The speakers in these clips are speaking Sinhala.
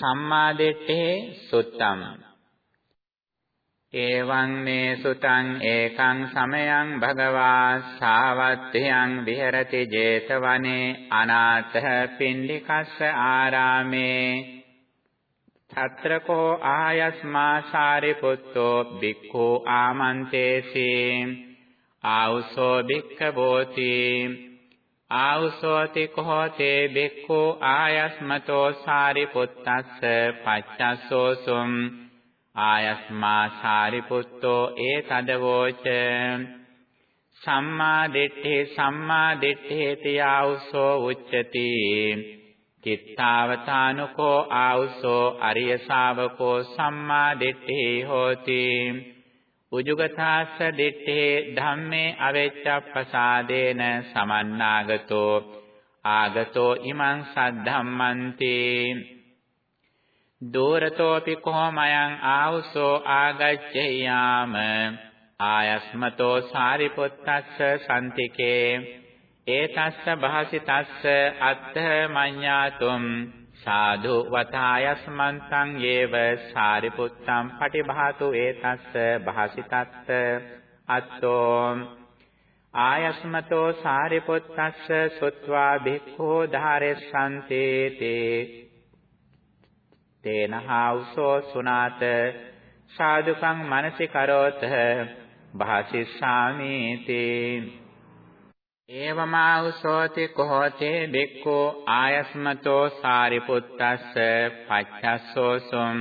සම්මාදිට්ඨේ සුත්තම. එවං මේ සුතං ඒකං සමයං භගවා සාවත්ත්‍යං විහෙරති 제තවනේ අනාථ පින්ඩිකස්ස ආරාමේ. තත්‍රකෝ ආයස්මා සාරිපුත්තෝ බික්ඛෝ ආමන්තේසී. ආවුසෝ බික්ඛවෝති ආවුසෝති කෝතේ බික්ඛු ආයස්මතෝ සාරිපුත්තස්ස පච්චස්සෝසුම් ආයස්මා සාරිපුත්තෝ ඒතදවෝච සම්මා දිට්ඨි සම්මා දිට්ඨේති ආවුසෝ උච්චති චිත්තාවතානුකෝ ආවුසෝ අරිය ශාවකෝ සම්මා දිට්ඨි හෝති උජුගතාස්ස දිත්තේ ධම්මේ අවෙච්ඡප්පසාදේන සමන්නාගතෝ ආගතෝ ඉමං සද්ධම්මන්ති දෝරතෝපි කොමයන් ආවුසෝ ආගච්ඡයාම ආයස්මතෝ සාරිපුත්තස්ස සම්තිකේ ඒතස්ස භාසිතස්ස අත්ථ මඤ්ඤාතුම් සාදු වතායස්මන්තං යේව සාරිපුත්තං පටිභාතු ඒතස්ස භාසිතත්ත අත්තෝ ආයස්මතෝ සාරිපුත්තස්ස සුත්වා භික්ඛෝ ධාරෙස්සන්තේ තේ. තේනහාඋසෝ සුනාත සාදුකං මනසිකරෝත භාසිස්සාමි තේ. ඒවමාවසෝති කොහොතේ බික්ඛෝ ආයස්මතෝ සාරිපුත්තස්ස පච්චස්සෝසුම්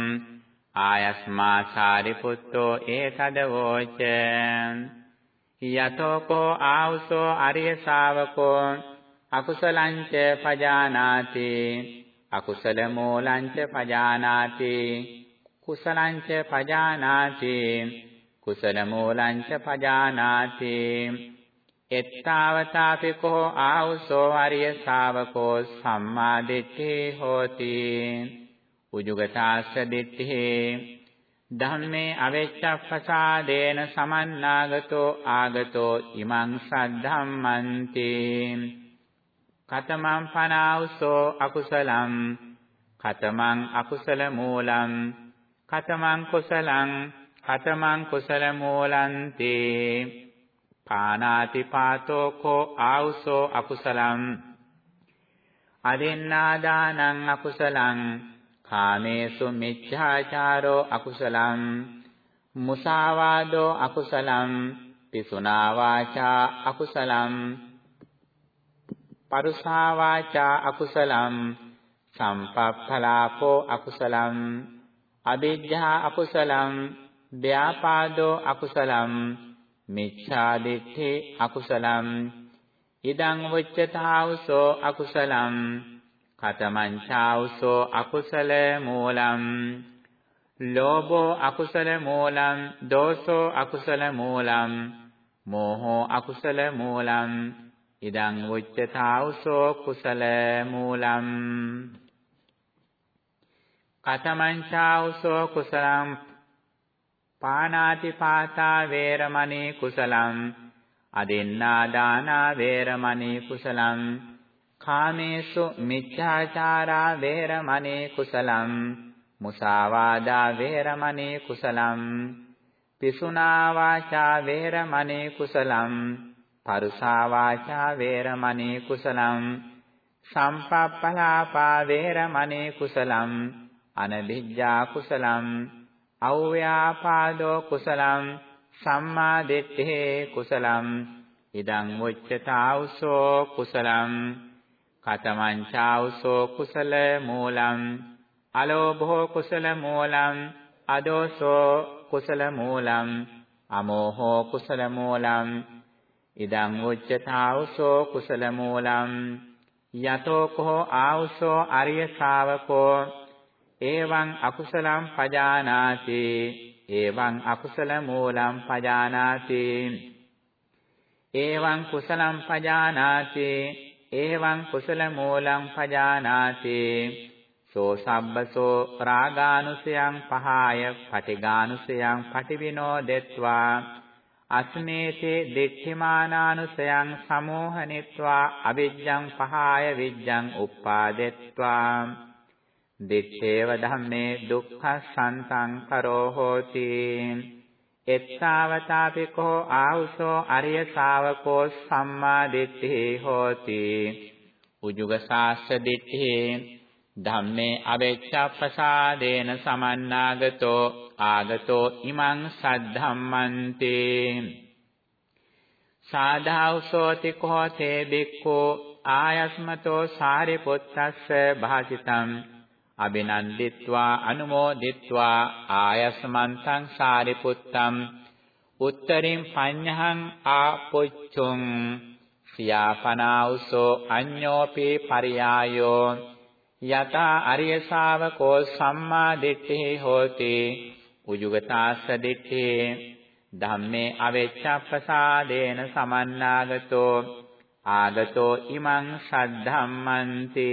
ආයස්මා සාරිපුත්තෝ ඒතදවෝච යතෝ කෝ ආවසෝ අරිය ශාවකෝ අකුසලංච පජානාති අකුසල මූලංච පජානාති කුසලංච පජානාති කුසල මූලංච පජානාති එත්තාවතාපි කෝ ආවුසෝ අරිය ශාවකෝ සම්මා දිට්ඨි හෝති. උජුගතාස්ස දිට්ඨි ධම්මේ අවෙච්ඡප්පසාදේන සමන්නාගතෝ ආගතෝ ඉමං සද්ධම්මන්ති. කතමං පනාවුසෝ අකුසලං. කතමං අකුසල මූලං. කතමං කුසලං. කතමං කුසල මූලන්ති. පානාති පාතෝ කෝ ආවුසෝ අකුසලං අදින්නාදානං අකුසලං කාමේසු මිච්ඡාචාරෝ අකුසලං මුසාවාදෝ අකුසලං පිසුනා වාචා අකුසලං පරුසා වාචා අකුසලං සම්පප්පලාපෝ අකුසලං අවිජ්ජා අකුසලං ව්‍යාපාදෝ අකුසලං මිච්ඡා දිට්ඨි අකුසලම්. ඉදං වච්චතාවසෝ අකුසලම්. කතමං චාවසෝ අකුසල මූලම්. ලෝභෝ අකුසල මූලම්. දෝසෝ අකුසල මූලම්. මෝහෝ අකුසල මූලම්. ඉදං වච්චතාවසෝ කුසල මූලම්. කතමං චාවසෝ කුසලම්. පානාති පාතා වේරමණී කුසලං අදින්නා දානා වේරමණී කුසලං කාමේසු මිච්ඡාචාරා වේරමණී කුසලං මුසාවාදා වේරමණී කුසලං පිසුනා වාචා වේරමණී කුසලං පරුසා වාචා වේරමණී කුසලං සම්පප්පලාපා වේරමණී කුසලං අනබිජ්ජා කුසලං අව්‍යාපාදෝ කුසලං සම්මා දිට්ඨේ කුසලං ඉදං උච්චතාවසෝ කුසලං කතමං චාවසෝ කුසල මූලං අලෝභෝ කුසල මූලං අදෝසෝ කුසල මූලං අමෝහෝ කුසල මූලං ඉදං උච්චතාවසෝ කුසල මූලං යතෝ කෝ ආවසෝ අරිය ශාවකෝ එවං අකුසලං පජානාති එවං අකුසල මූලං පජානාති. එවං කුසලං පජානාති එවං කුසල මූලං පජානාති. සෝ සබ්බසෝ රාගානුසයං පහාය පටිගානුසයං පටිවිනෝදෙත්වා. අස්මේතේ දිට්ඨිමානානුසයං සමෝහනිත්වා අවිජ්ජං පහාය විජ්ජං උප්පාදෙත්වා දිත්තේව ධම්මේ දුක්ඛසන්තං කරෝ හෝති එත්තාවතාපිකෝ ආවුසෝ අරිය ශාවකෝ සම්මා දිට්ඨි හෝති. උජුග සාස්ස දිට්ඨි ධම්මේ අවෙච්ඡප්පසාදේන සමන්නාගතෝ ආගතෝ ඉමං සද්ධම්මන්ති. සාධාවසෝති කෝතේ බික්ඛෝ ආයස්මතෝ සාරිපුත්තස්ස භාසිතං අබිනන්දිත්වා අනුමෝදිත්වා ආයස්මන්තං සාරිපුත්තම් උත්තරින් පඤ්ඤහං ආපොච්චුං සියාපනාඋසෝ අඤ්ඤෝපි පරියායෝ යතා අරිය ශාවකෝ සම්මා දිට්ඨි හෝති උජුගතාස්ස දිට්ඨි ධම්මේ අවෙච්ඡප්පසාදේන සමන්නාගතෝ ආගතෝ ඉමං සද්ධම්මන්ති.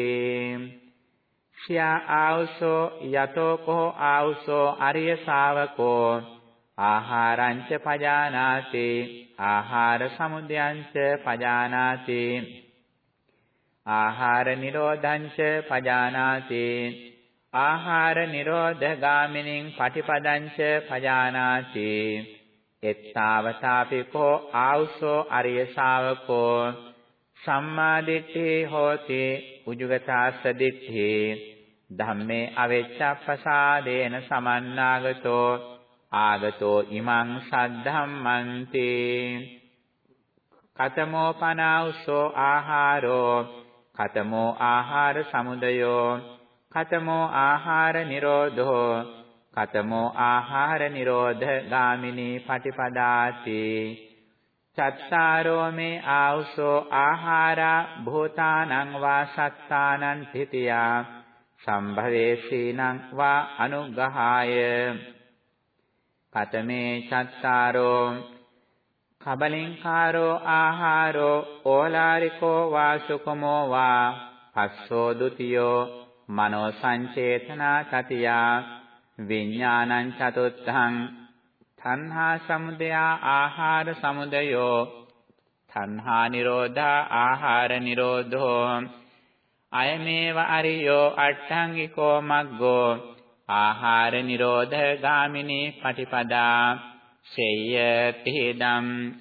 ක්ෂයා ආවසෝ යතෝ කෝ ආවසෝ අරිය ශාවකෝ ආහාරංච පජානාති ආහාර සමුදයංච පජානාති ආහාර නිරෝධංච පජානාති ආහාර නිරෝධ ගාමිනින් පටිපදංච පජානාති එත්තාවතාපිකෝ ආවසෝ අරිය ශාවකෝ සම්මාදිට්ඨි හෝති උජුගතාස්ස දිට්ඨි ධම්මේ අවෙච්ඡප්පසාදේන සමන්නාගතෝ ආගතෝ ඉමං සද්ධම්මන්ති. කතමෝ පනාඋසෝ ආහාරෝ කතමෝ ආහාර සමුදයෝ කතමෝ ආහාර නිරෝධෝ කතමෝ ආහාර නිරෝධ ගාමිනී පටිපදාති. චත්තාරෝ මේ ආවුසෝ ආහාරා භූතානං වා සත්තානං තිතියා සම්භවේසීනං වා අනුග්‍රහාය. කතමේ චත්තාරෝ කබලින්කාරෝ ආහාරෝ ඕලාරිකෝ වා සුකමෝ වා පස්සෝ ဒ ුතියෝ මනෝ සංචේතනා තතියා විඥානං චතුත්ථං තණ්හා සමුදය ආහාර සමුදයෝ. තණ්හා නිරෝධා ආහාර නිරෝධෝ. අයමේව අරියෝ අට්ඨංගිකෝ මග්ගෝ. ආහාර නිරෝධ ගාමිනී පටිපදා. සේයතිදම්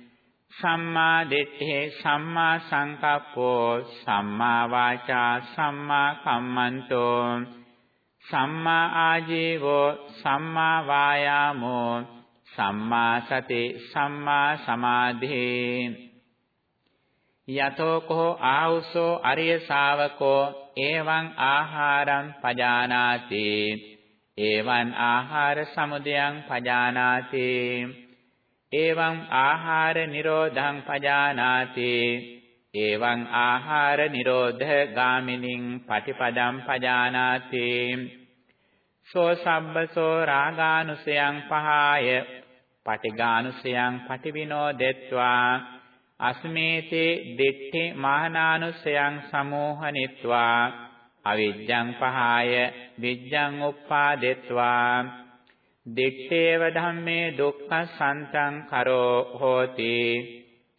සම්මා දිට්ඨි සම්මා සංකප්පෝ. සම්මා වාචා සම්මා කම්මන්තෝ. සම්මා ආජීවෝ සම්මා වායාමෝ. සම්මා සති සම්මා සමාධි යතෝ කෝ ආවුසෝ අරිය ශාවකෝ එවං ආහාරං පජානාති එවං ආහාර සමුදයං පජානාති එවං ආහාර නිරෝධං පජානාති එවං ආහාර නිරෝධ ගාමිනින් පටිපදම් පජානාති සෝ සබ්බසෝ රාගානුසයං පහාය පටිඝානුසයං පටිවිනෝදෙත්වා අස්මේතේ දිට්ඨි මානානුසයං සමෝහනිත්වා අවිජ්ජං පහාය විජ්ජං උප්පාදෙත්වා දිත්තේව ධම්මේ දුක්ඛසන්තං කරෝ හෝති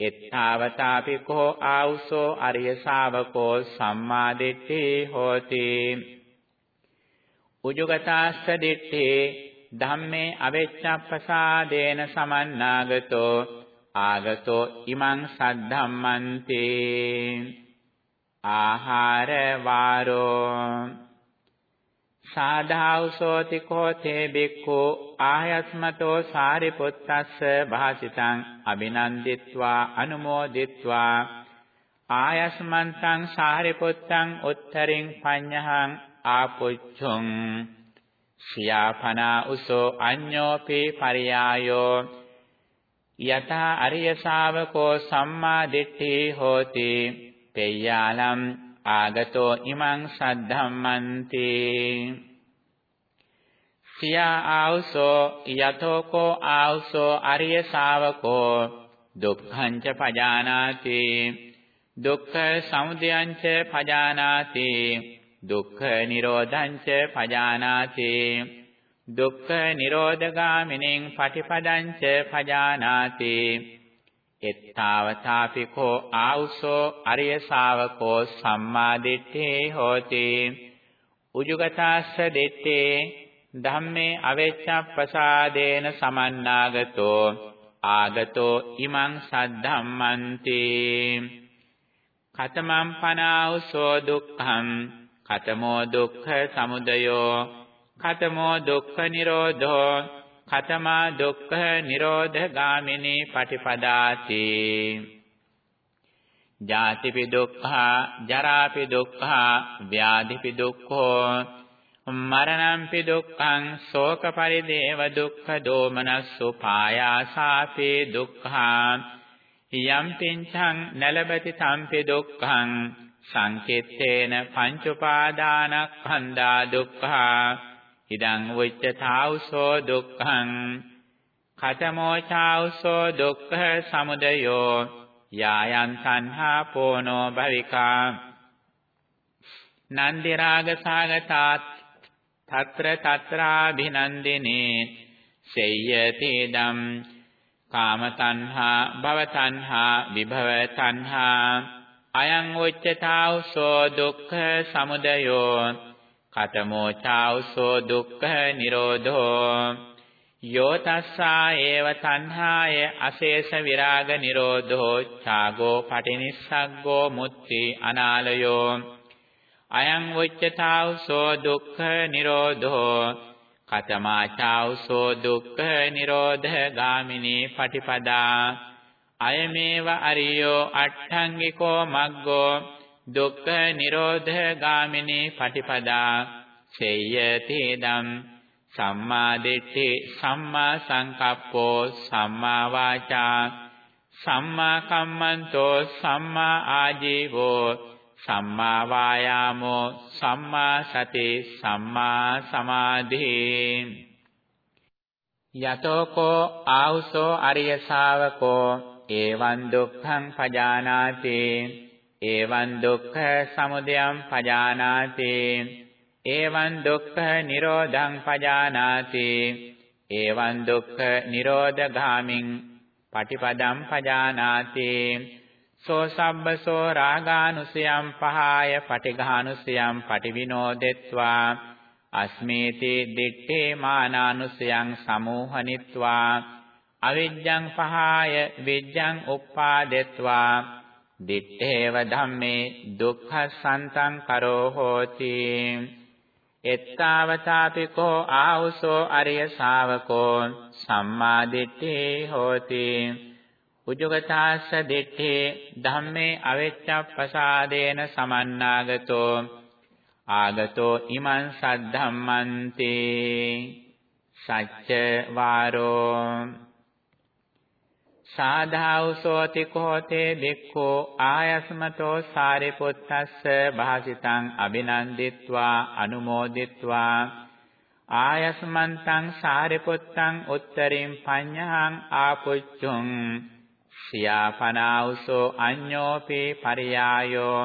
එත්තාවතාපි කෝ ආවුසෝ අරිය ශාවකෝ සම්මා දිට්ඨි හෝති උජුගතාස්ස දිට්ඨි ධම්මේ අවෙච්ඡප්පසාදේන සමන්නාගතෝ ආගතෝ ඉමං සද්ධම්මන්ති ආහාර වාරෝ සාධාවසෝති කෝතේ බික්ඛු ආයස්මතෝ සාරිපුත්තස්ස භාසිතං අබිනන්දිත්වා අනුමෝදිත්වා ආයස්මන්තං සාරිපුත්තං උත්තරින් පඤ්ඤහං ආපුච්ඡුං සියාපනා උසෝ අඤ්ඤෝපි පරියායෝ යතා අරිය ශාවකෝ සම්මා දිට්ඨි හෝති පෙය්‍යාලම් ආගතෝ ඉමං සද්ධම්මන්ති සියා ආවසෝ යතෝකෝ ආවසෝ අරිය ශාවකෝ දුක්ඛං ච පජානාති දුක්ඛ සමුදයං ච පජානාති දුක්ඛ නිරෝධං ච පජානාති. දුක්ඛ නිරෝධගාමිනින් පටිපදං ච පජානාති. එත්තාවතාපිකෝ ආවුසෝ අරිය ශාවකෝ සම්මා දිට්ඨි හෝති. උජුගතස්ස දෙත්තේ ධම්මේ අවෙච්ඡප්පසාදේන සමන්නාගතෝ. ආගතෝ ඉමං සද්ධම්මන්ති. කතමං පනාඋසෝ දුක්ඛං කතමෝ දුක්ඛ සමුදයෝ කතමෝ දුක්ඛ නිරෝධෝ කතමා දුක්ඛ නිරෝධ ගාමිනී පටිපදාති. ජාතිපි දුක්ඛා ජරාපි දුක්ඛා ව්‍යාධිපි දුක්ඛෝ මරණම්පි දුක්ඛං ශෝක පරිදේව දුක්ඛ දෝමනස්සු පායාසාපි දුක්ඛා යම් පින්චං නලබති සම්පි දුක්ඛං සංකෙත්තේන පංච උපාදානස්කන්ධා දුක්ඛා ඉදං උච්චතාවසෝ දුක්ඛං කතමෝ චාවසෝ දුක්ඛ සමුදයෝ යායන් සංහා පෝනෝ භවිකා නන්දි රාග සාගතාත් తත්‍ර తත්‍රාභිනන්දිනේ සෙය්‍යති දම් කාම තණ්හා භව තණ්හා විභව තණ්හා අයං උච්චතාවසෝ දුක්ඛ සමුදයෝ කතමෝ චාවසෝ දුක්ඛ නිරෝධෝ. යෝ තස්සා ඒව තණ්හාය අශේෂ විරාග නිරෝධෝ ඡාගෝ පටිනිස්සග්ගෝ මුත්‍ති අනාලයෝ. අයං උච්චතාවසෝ දුක්ඛ නිරෝධෝ කතමාචාවසෝ දුක්ඛ නිරෝධ ගාමිනී පටිපදා. අයමේව අරියෝ අට්ඨංගිකෝ මග්ගෝ දුක්ඛ නිරෝධ ගාමිනී පටිපදා සේයති දම් සම්මා දිට්ඨි සම්මා සංකප්පෝ සම්මා වාචා සම්මා කම්මන්තෝ සම්මා ආජීවෝ සම්මා වායාමෝ සම්මා සති සම්මා සමාධි යතෝකෝ ආහුසෝ අරිය ශාවකෝ එවං දුක්ඛං පජානාති එවං දුක්ඛ සමුදයං පජානාති එවං දුක්ඛ නිරෝධං පජානාති එවං දුක්ඛ නිරෝධගාමින් පටිපදං පජානාති. සෝ සබ්බසෝ රාගානුසයං පහාය පටිඝානුසයං පටිවිනෝදෙත්වා. අස්මේති දිත්තේ මානානුසයං සමෝහනිත්වා. අවිජ්ජං පහාය විජ්ජං උප්පාදෙත්වා. දිත්තේව ධම්මේ දුක්ඛසන්තං කරෝ හෝති එත්තාවතාපිකෝ ආවුසෝ අරිය ශාවකෝ සම්මා දිට්ඨේ හෝති. උජුගතාස්ස දිට්ඨේ ධම්මේ අවෙච්ඡප්පසාදේන සමන්නාගතෝ. ආගතෝ ඉමං සද්ධම්මන්ති. සච්ච වාරෝ. සාධාවසෝති කෝතේ බික්ඛෝ ආයස්මතෝ සාරිපුත්තස්ස භාසිතං අබිනන්දිත්වා අනුමෝදිත්වා ආයස්මන්තං සාරිපුත්තං උත්තරින් පඤ්ඤහං ආපුච්චුං සියාපනාවසෝ අඤ්ඤෝපි පරියායෝ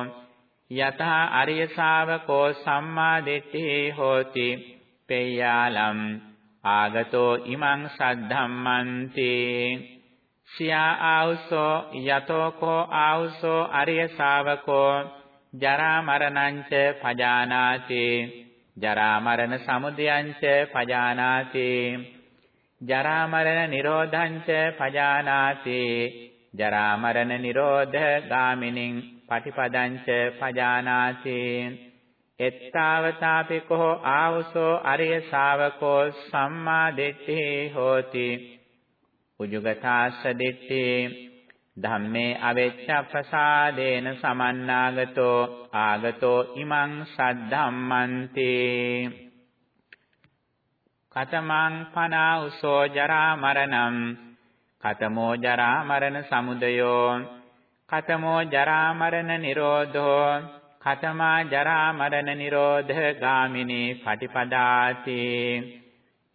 යතහ අරිය ශාවකෝ සම්මා දිට්ඨි හෝති පෙය්‍යාලම් ආගතෝ ඉමං සද්ධම්මන්ති සියා ආවුසෝ යතෝකෝ ආවුසෝ අරිය ශාවකෝ ජරා මරණංච පජානාති. ජරා මරණ සමුදයංච පජානාති. ජරා මරණ නිරෝධංච පජානාති. ජරා මරණ නිරෝධ ගාමිනින් පටිපදංච පජානාති. එත්තාවතාපිකෝ ආවුසෝ අරිය ශාවකෝ සම්මා දිට්ඨි හෝති. උජුගතාස්ස දිට්ඨි ධම්මේ අවෙච්ඡ ප්‍රසාදේන සමන්නාගතෝ ආගතෝ ඉමං සද්ධම්මන්ති කතමං පනා උසෝ ජරා මරණං කතමෝ ජරා මරණ සමුදයෝ කතමෝ ජරා මරණ නිරෝධෝ කතමා ජරා මරණ නිරෝධ ගාමිනී පටිපදාති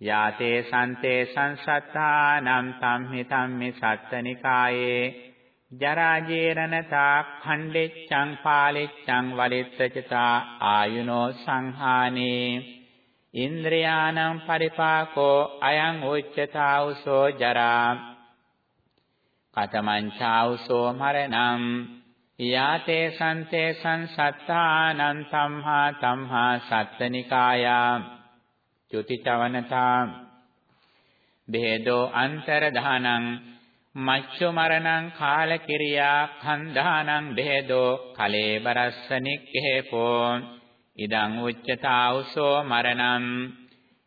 යාතේ සන්තේ සංසත්තානම් තම්හි තම්මි සත්තනිකායේ ජරා ජීරණතා khණ්ඩෙච්ඡං පාලෙච්ඡං වලිත්තචතා ආයුනෝ සංහානේ ඉන්ද්‍රයානම් පරිපාකෝ අයං උච්චතාවසෝ ජරා කතමං චාවසෝ මරණං යාතේ සන්තේ සංසත්තානං සම්හා සම්හා සත්තනිකායා චුතිචවනතා බෙහෙදෝ අන්තරදානං මච්චු මරණං කාලකිරියා කන්දානං බෙහෙදෝ කලේබරස්ස නික්ඛේපෝ ඉදං උච්චතාවුසෝ මරණං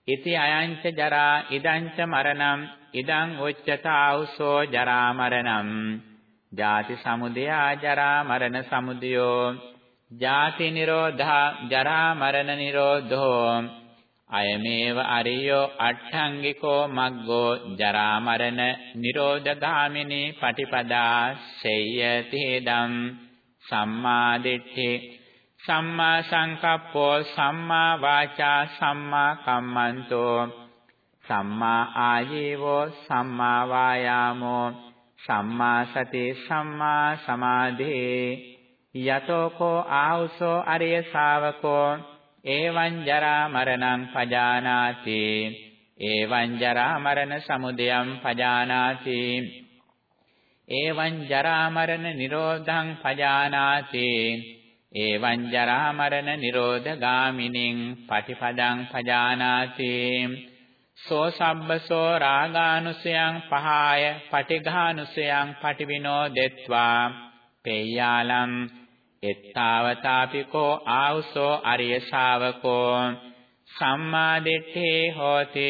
ඉති අයංච ජරා ඉදංච මරණං ඉදං උච්චතාවුසෝ ජරා මරණං ජාති සමුදයා ජරා මරණ සමුදයෝ ජාති නිරෝධා ජරා මරණ නිරෝධෝ අයමේව අරියෝ අට්ඨංගිකෝ මග්ගෝ ජරා මරණ නිරෝධගාමිනී පටිපදා සේයති දම් සම්මා දිට්ඨි සම්මා සංකප්පෝ සම්මා වාචා සම්මා කම්මන්තෝ සම්මා ආජීවෝ සම්මා වායාමෝ සම්මා සති සම්මා සමාධේ යතෝ කෝ ආවුසෝ අරිය ශාවකෝ එවං ජරා මරණං පජානාති. එවං ජරා මරණ සමුදයං පජානාති. එවං ජරා මරණ නිරෝධං පජානාති. එවං ජරා මරණ නිරෝධ ගාමිනින් පටිපදං පජානාති. සෝ සබ්බසෝ රාගානුසයං පහාය පටිඝානුසයං පටිවිනෝ දෙත්වා පේයාලම් එත්තාවතාපිකෝ ආවුසෝ අරිය ශාවකෝ සම්මා දිට්ඨේ හෝති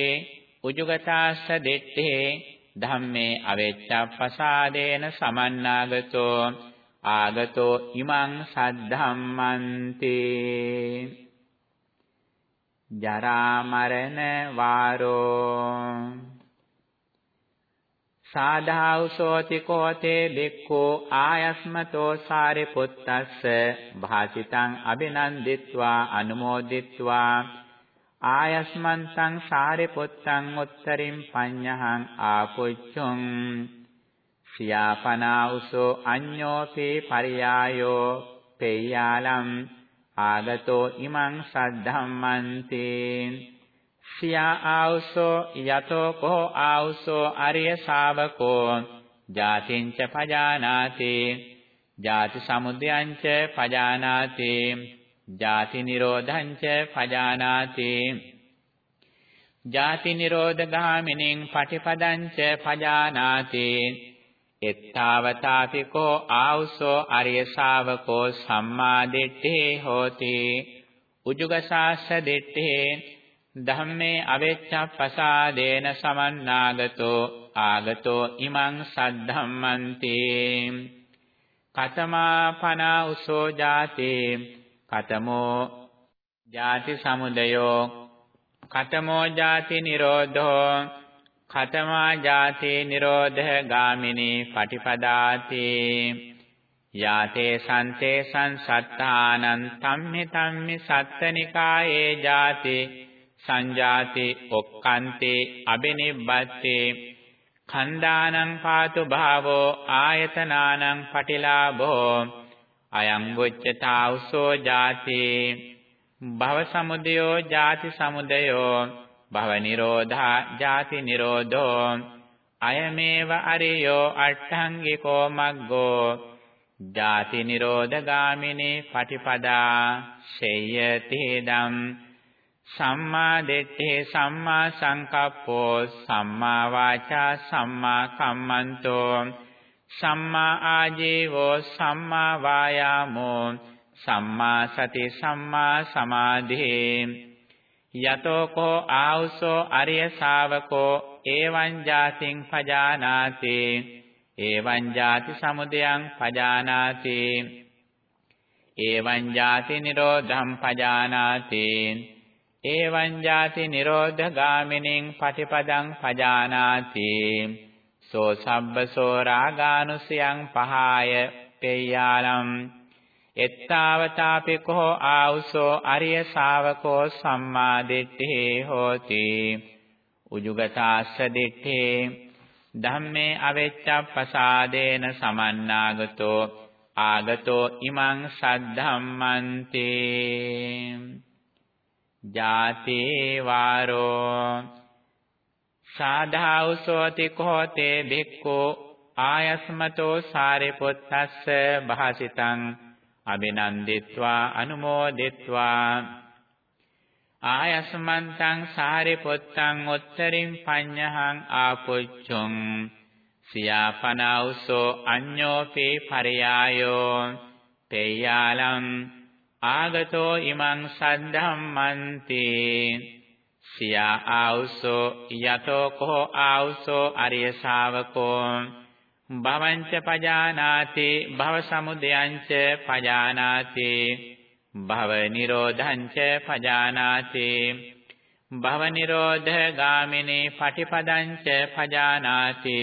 උජුගතාස්ස දිට්ඨේ ධම්මේ අවෙච්ඡප්පසාදේන සමන්නාගතෝ ආගතෝ ඉමං සද්ධම්මන්ති ජරා මරණ වාරෝ සාධාඋසෝති කෝතේ බික්ඛෝ ආයස්මතෝ සාරිපුත්තස්ස භාසිතං අබිනන්දිත්වා අනුමෝදිත්වා ආයස්මන්තං සාරිපුත්තං උත්තරින් පඤ්ඤහං ආපුච්චුං සියාපනාඋසෝ අඤ්ඤෝපේ පරියායෝ පේයාලම් ආගතෝ ඉමං සද්ධම්මන්ති සියා ආවසෝ යතෝ කෝ ආවසෝ අරිය ශාවකෝ ජාතිංච පජානාති ජාති සමුදයංච පජානාති ජාති නිරෝධංච පජානාති ජාති නිරෝධ ගාමිනින් පටිපදංච පජානාති එත්තාවතාපිකෝ ආවුසෝ අරිය ශාවකෝ සම්මා දිට්ඨේ හෝති උජුගසාස්ස දිට්ඨේ ධම්මේ අවෙච්ඡප්පසාදේන සමන්නාගතෝ ආගතෝ ඉමං සද්ධම්මන්ති. කතමා පනා උසෝ ජාති. කතමෝ ජාති සමුදයෝ. කතමෝ ජාති නිරෝධෝ. කතමා ජාති නිරෝධ ගාමිනී පටිපදාති. යාතේ සන්තේ සංසත්තානං තම්මි තම්මි සත්තනිකායේ ජාති. සංජාති ඔක්කන්තේ අබිනිබ්බත්තේ. khණ්ඩානං පාතු භාවෝ ආයතනානං පටිලාභෝ. අයං වොච්චතා උසෝ ජාති. භව සමුදයෝ ජාති සමුදයෝ. භව නිරෝධා ජාති නිරෝධෝ. අයමේව අරියෝ අට්ඨංගිකෝ මග්ගෝ. ජාති නිරෝධ ගාමිනී පටිපදා. ශේයති දම් සම්මා දිට්ඨි සම්මා සංකප්පෝ සම්මා වාචා සම්මා කම්මන්තෝ සම්මා ආජීවෝ සම්මා වායාමෝ සම්මා සති සම්මා සමාධි. යතෝ කෝ ආවුසෝ අරිය ශාවකෝ එවං ජාතිං පජානාති. එවං ජාති සමුදයං පජානාති. එවං ජාති නිරෝධං පජානාති. එවං ජාති නිරෝධ ගාමිනින් පටිපදං පජානාති. සෝ සබ්බසෝ රාගානුසයං පහාය පේයාලම් එත්තාවතාපි කෝ ආවුසෝ අරිය ශාවකෝ සම්මා දිට්ඨේ හෝති. උජුගතාස්ස දිට්ඨේ. ධම්මේ අවෙච්ඡප්පසාදේන සමන්නාගතෝ. ආගතෝ ඉමං සද්ධම්මන්ති. ජාතේ වාරෝ සාධාඋසෝති කෝතේ බික්ඛෝ ආයස්මතෝ සාරිපුත්තස්ස භාසිතං අබිනන්දිත්වා අනුමෝදිත්වා ආයස්මන්තං සාරිපුත්තං උත්තරින් පඤ්ඤහං ආපුච්චුං සියාපනෞසෝ අඤ්ඤෝපේ පරයායෝ තේයාලම් ආගතෝ ඉමං සද්ධම්මන්ති. සියා ආවුසෝ යතෝ කෝ ආවුසෝ අරිය ශාවකෝ. භවංච පජානාති භව සමුදයංච පජානාති. භව නිරෝධංච පජානාති. භව නිරෝධ ගාමිනී පටිපදංච පජානාති.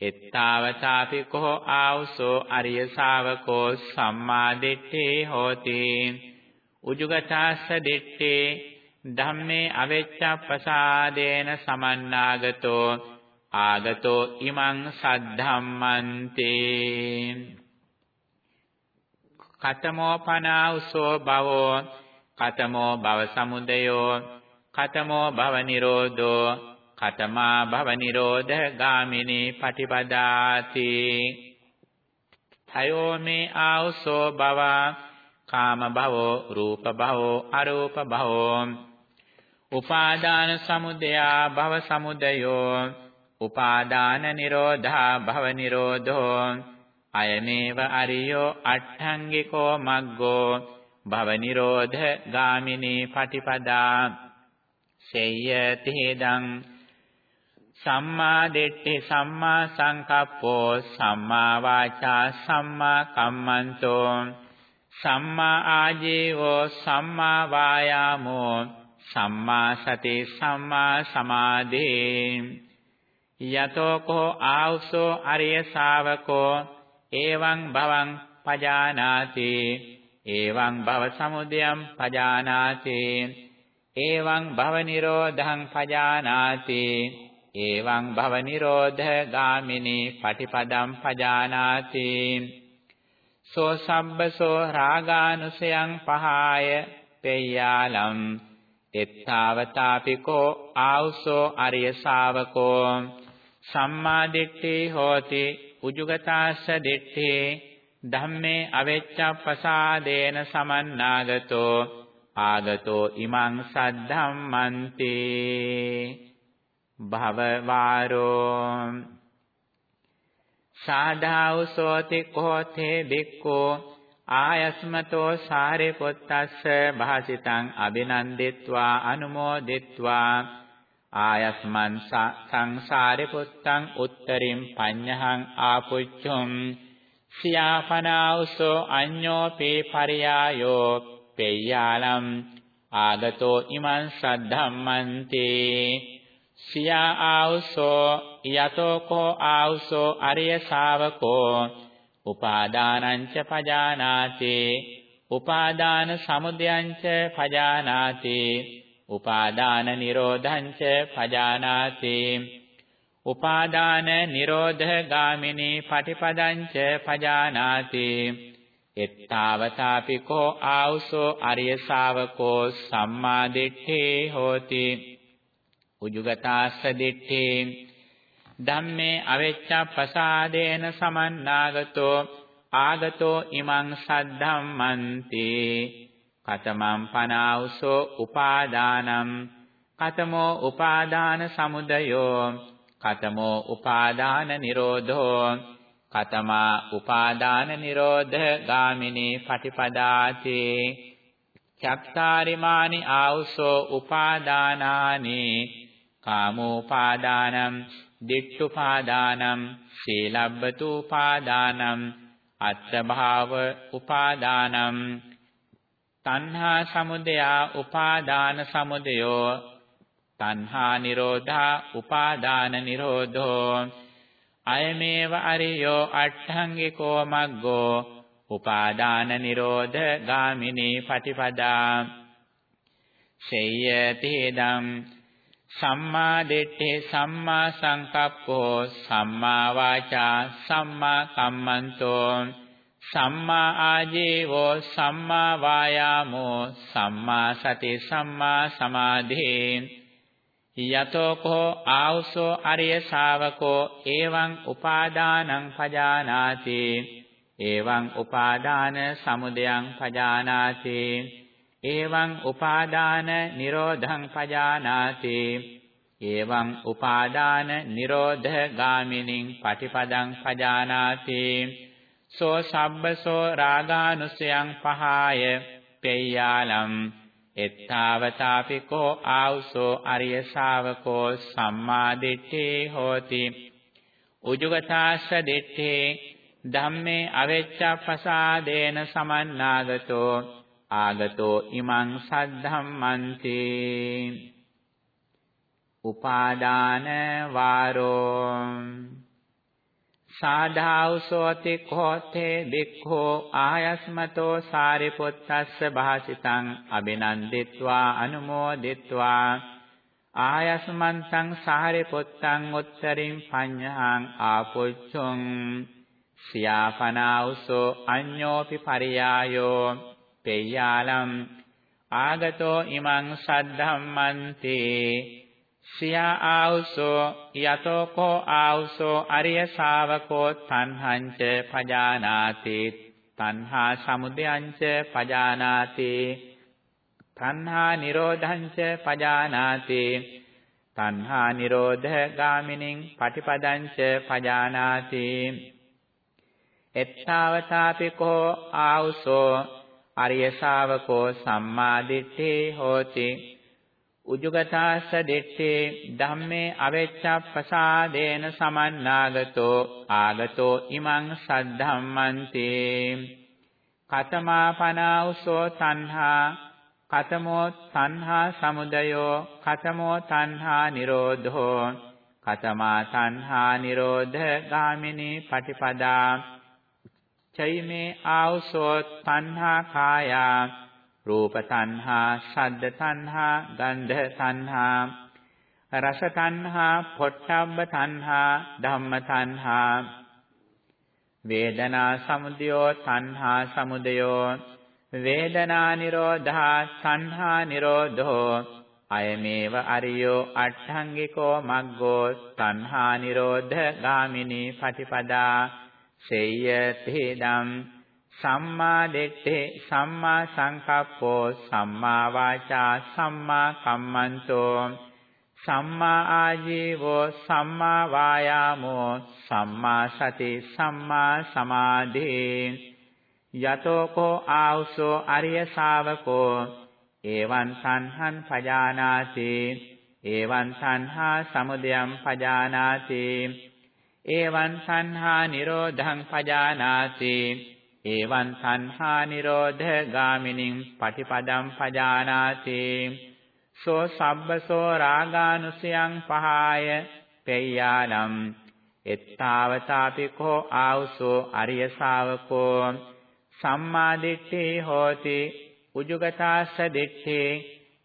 එත්තාවතාපි කෝ ආවුසෝ අරිය ශාවකෝ සම්මා දිට්ඨේ හෝති. උජුගතාස්ස දිට්ඨේ ධම්මේ අවෙච්ඡප්පසාදේන සමන්නාගතෝ ආගතෝ ඉමං සද්ධම්මන්තේ. කතමෝ පනාඋසෝ භවෝ කතමෝ භව සමුදයෝ කතමෝ භව නිරෝධෝ කතමා භව නිරෝධ ගාමිනී පටිපදාති. තයෝ මේ ආඋසෝ භව කාම භවෝ රූප භවෝ අරූප භවෝ. උපාදාන සමුදයා භව සමුදයෝ උපාදාන නිරෝධා භව නිරෝධෝ. අයමේව අරියෝ අට්ඨංගිකෝ මග්ගෝ භව නිරෝධ ගාමිනී පටිපදා. සේයතිදං සම්මා දිට්ඨි සම්මා සංකප්පෝ සම්මා වාචා සම්මා කම්මන්තෝ සම්මා ආජීවෝ සම්මා වායාමෝ සම්මා සති සම්මා සමාධි. යතෝ කෝ ආවුසෝ අරිය ශාවකෝ එවං භවං පජානාති. එවං භව සමුදයං පජානාති. එවං භව නිරෝධං පජානාති. එවං භව නිරෝධ ගාමිනී පටිපදං පජානාති සෝ සම්බසෝ රාගානුසයං පහාය පෙය්‍යාලම් එත්තාවතාපිකෝ ආවුසෝ අරිය ශාවකෝ සම්මා දිට්ඨි හෝති උජුගතාස්ස දිට්ඨි ධම්මේ අවෙච්ඡප්පසාදේන සමන්නාගතෝ ආගතෝ ඉමං සද්ධම්මන්ති භවවාරෝ සාධාඋසෝති කෝතේ බික්කෝ ආයස්මතෝ සාරිපුත්තස්ස භාසිතං අබිනන්දිත්වා අනුමෝදිත්වා ආයස්මන් සංසාරිපුත්තං උත්තරින් පඤ්ඤහං ආපුච්චුම් සියාපනාඋසෝ අඤ්ඤෝපේ පරියායෝ පෙය්‍යාලම් ආගතෝ ඉමං සද්ධම්මන්තේ සියා ආවුසෝ යතෝ කෝ ආවුසෝ අරිය ශාවකෝ උපාදානං ච පජානාති උපාදාන සමුදයං ච පජානාති උපාදාන නිරෝධං ච පජානාති උපාදාන නිරෝධ ගාමිනී පටිපදං ච පජානාති එත්තාවතාපිකෝ ආවුසෝ අරිය ශාවකෝ සම්මා දිට්ඨේ හෝති. උජුගතාස්ස දිට්ඨේ ධම්මේ අවෙච්ඡප්පසාදේන සමන්නාගතෝ ආගතෝ ඉමං සද්ධම්මන්ති. කතමං පනාඋසෝ උපාදානං. කතමෝ උපාදාන සමුදයෝ. කතමෝ උපාදාන නිරෝධෝ. කතමා උපාදාන නිරෝධ ගාමිනී පටිපදාති. චක්තාරිමානි ආඋසෝ උපාදානානි. කාමෝපාදානං දිට්ඨුපාදානං සීලබ්බතුපාදානං අත්ථභාව උපාදානං තණ්හා සමුදයා උපාදාන සමුදයෝ තණ්හා නිරෝධා උපාදාන නිරෝධෝ. අයමේව අරියෝ අට්ඨංගිකෝ මග්ගෝ උපාදාන නිරෝධ ගාමිනී පටිපදා. සේයති දම් සම්මා දිට්ඨි සම්මා සංකප්පෝ සම්මා වාචා සම්මා කම්මන්තෝ සම්මා ආජීවෝ සම්මා වායාමෝ සම්මා සති සම්මා සමාධි. යතෝ කෝ ආවුසෝ අරිය ශාවකෝ එවං උපාදානං පජානාති. එවං උපාදාන සමුදයං පජානාති. එවං උපාදාන නිරෝධං පජානාති. එවං උපාදාන නිරෝධ ගාමිනින් පටිපදං පජානාති. සෝ සබ්බසෝ රාගානුසයං පහාය පෙය්‍යාලම්. එත්තාවතාපිකෝ ආවුසෝ අරිය ශාවකෝ සම්මා දිට්ඨේ හෝති. උජුගතාස්ස දිට්ඨේ ධම්මේ අවෙච්ඡප්පසාදේන සමන්නාගතෝ. ආගතෝ ඉමං සද්ධම්මන්ති. උපාදාන වාරෝ. සාධාවසෝති කෝතේ බික්ඛෝ ආයස්මතෝ සාරිපුත්තස්ස භාසිතං අබිනන්දිත්වා අනුමෝදිත්වා. ආයස්මන්තං සාරිපුත්තං උත්තරින් පඤ්ඤහං ආපොච්චොං සියාපනාවසෝ අඤ්ඤෝපි පරියායෝ. පෙය්‍යාලම් ආගතෝ ඉමං සද්ධම්මන්තේ සියා ආවුසෝ යතෝ කෝ ආවුසෝ අරිය ශාවකෝ තණ්හංච පජානාති තණ්හා සමුදයංච පජානාති තණ්හා නිරෝධංච පජානාති තණ්හා නිරෝධ ගාමිනින් පටිපදංච පජානාති එත්තාවතාපිකෝ ආවුසෝ අරිය ශාවකෝ සම්මා දිට්ඨේ හෝති। උජුගතාස්ස දෙට්ඨේ ධම්මේ අවෙච්ඡප්පසාදේන සමන්නාගතෝ ආගතෝ ඉමං සද්ධම්මන්ති। කතමා පනාඋසෝ තණ්හා කතමෝ තණ්හා සමුදයෝ කතමෝ තණ්හා නිරෝධෝ। කතමා තණ්හා නිරෝධ ගාමිනී පටිපදා। චෛමේ ආඋසෝ තණ්හා කායා රූප තණ්හා, ශබ්ද තණ්හා, ගන්ධ තණ්හා, රස තණ්හා, පොට්ටබ්බ තණ්හා, ධම්ම තණ්හා, වේදනා සමුදයෝ තණ්හා සමුදයෝ වේදනා නිරෝධා තණ්හා නිරෝධෝ අයමේව අරියෝ අට්ඨංගිකෝ මග්ගෝ තණ්හා නිරෝධ ගාමිනී පටිපදා සේයති දම් සම්මා දිට්ඨි සම්මා සංකප්පෝ සම්මා වාචා සම්මා කම්මන්තෝ සම්මා ආජීවෝ සම්මා වායාමෝ සම්මා සති සම්මා සමාධි යතෝ කෝ ආවුසෝ අරිය ශාවකෝ එවං සංහං පජානාති එවං සංහා සමුදයං පජානාති එවං සංහා නිරෝධං පජානාති. එවං සංහා නිරෝධ ගාමිනින් පටිපදම් පජානාති. සෝ සබ්බසෝ රාගානුසයං පහාය පෙය්‍යාලම් එත්තාවතාපිකෝ ආවුසෝ අරිය ශාවකෝ. සම්මා දිට්ඨි හෝති උජුගතාස්ස දිට්ඨි.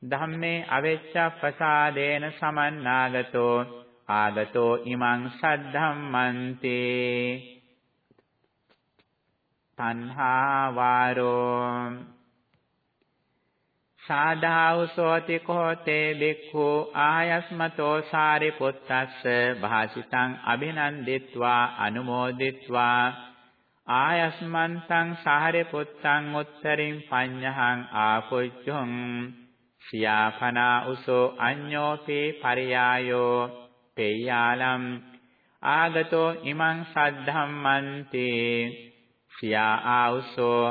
ධම්මේ අවෙච්ඡප්පසාදේන සමන්නාගතෝ. ආගතෝ ඉමං සද්ධම්මන්තේ තණ්හා වාරෝ සාධාවසෝති කෝතේ බික්ඛු ආයස්මතෝ සාරිපුත්තස්ස භාසිතං අභිනන්දිත්වා අනුමෝදිත්වා ආයස්මන්තං සාරිපුත්තං උත්තරින් පඤ්ඤහං ආපොච්චුං සියාපනා උසෝ අඤ්ඤෝපි පරියායෝ පෙය්‍යාලම් ආගතෝ ඉමං සද්ධම්මන්තේ සියා ආවුසෝ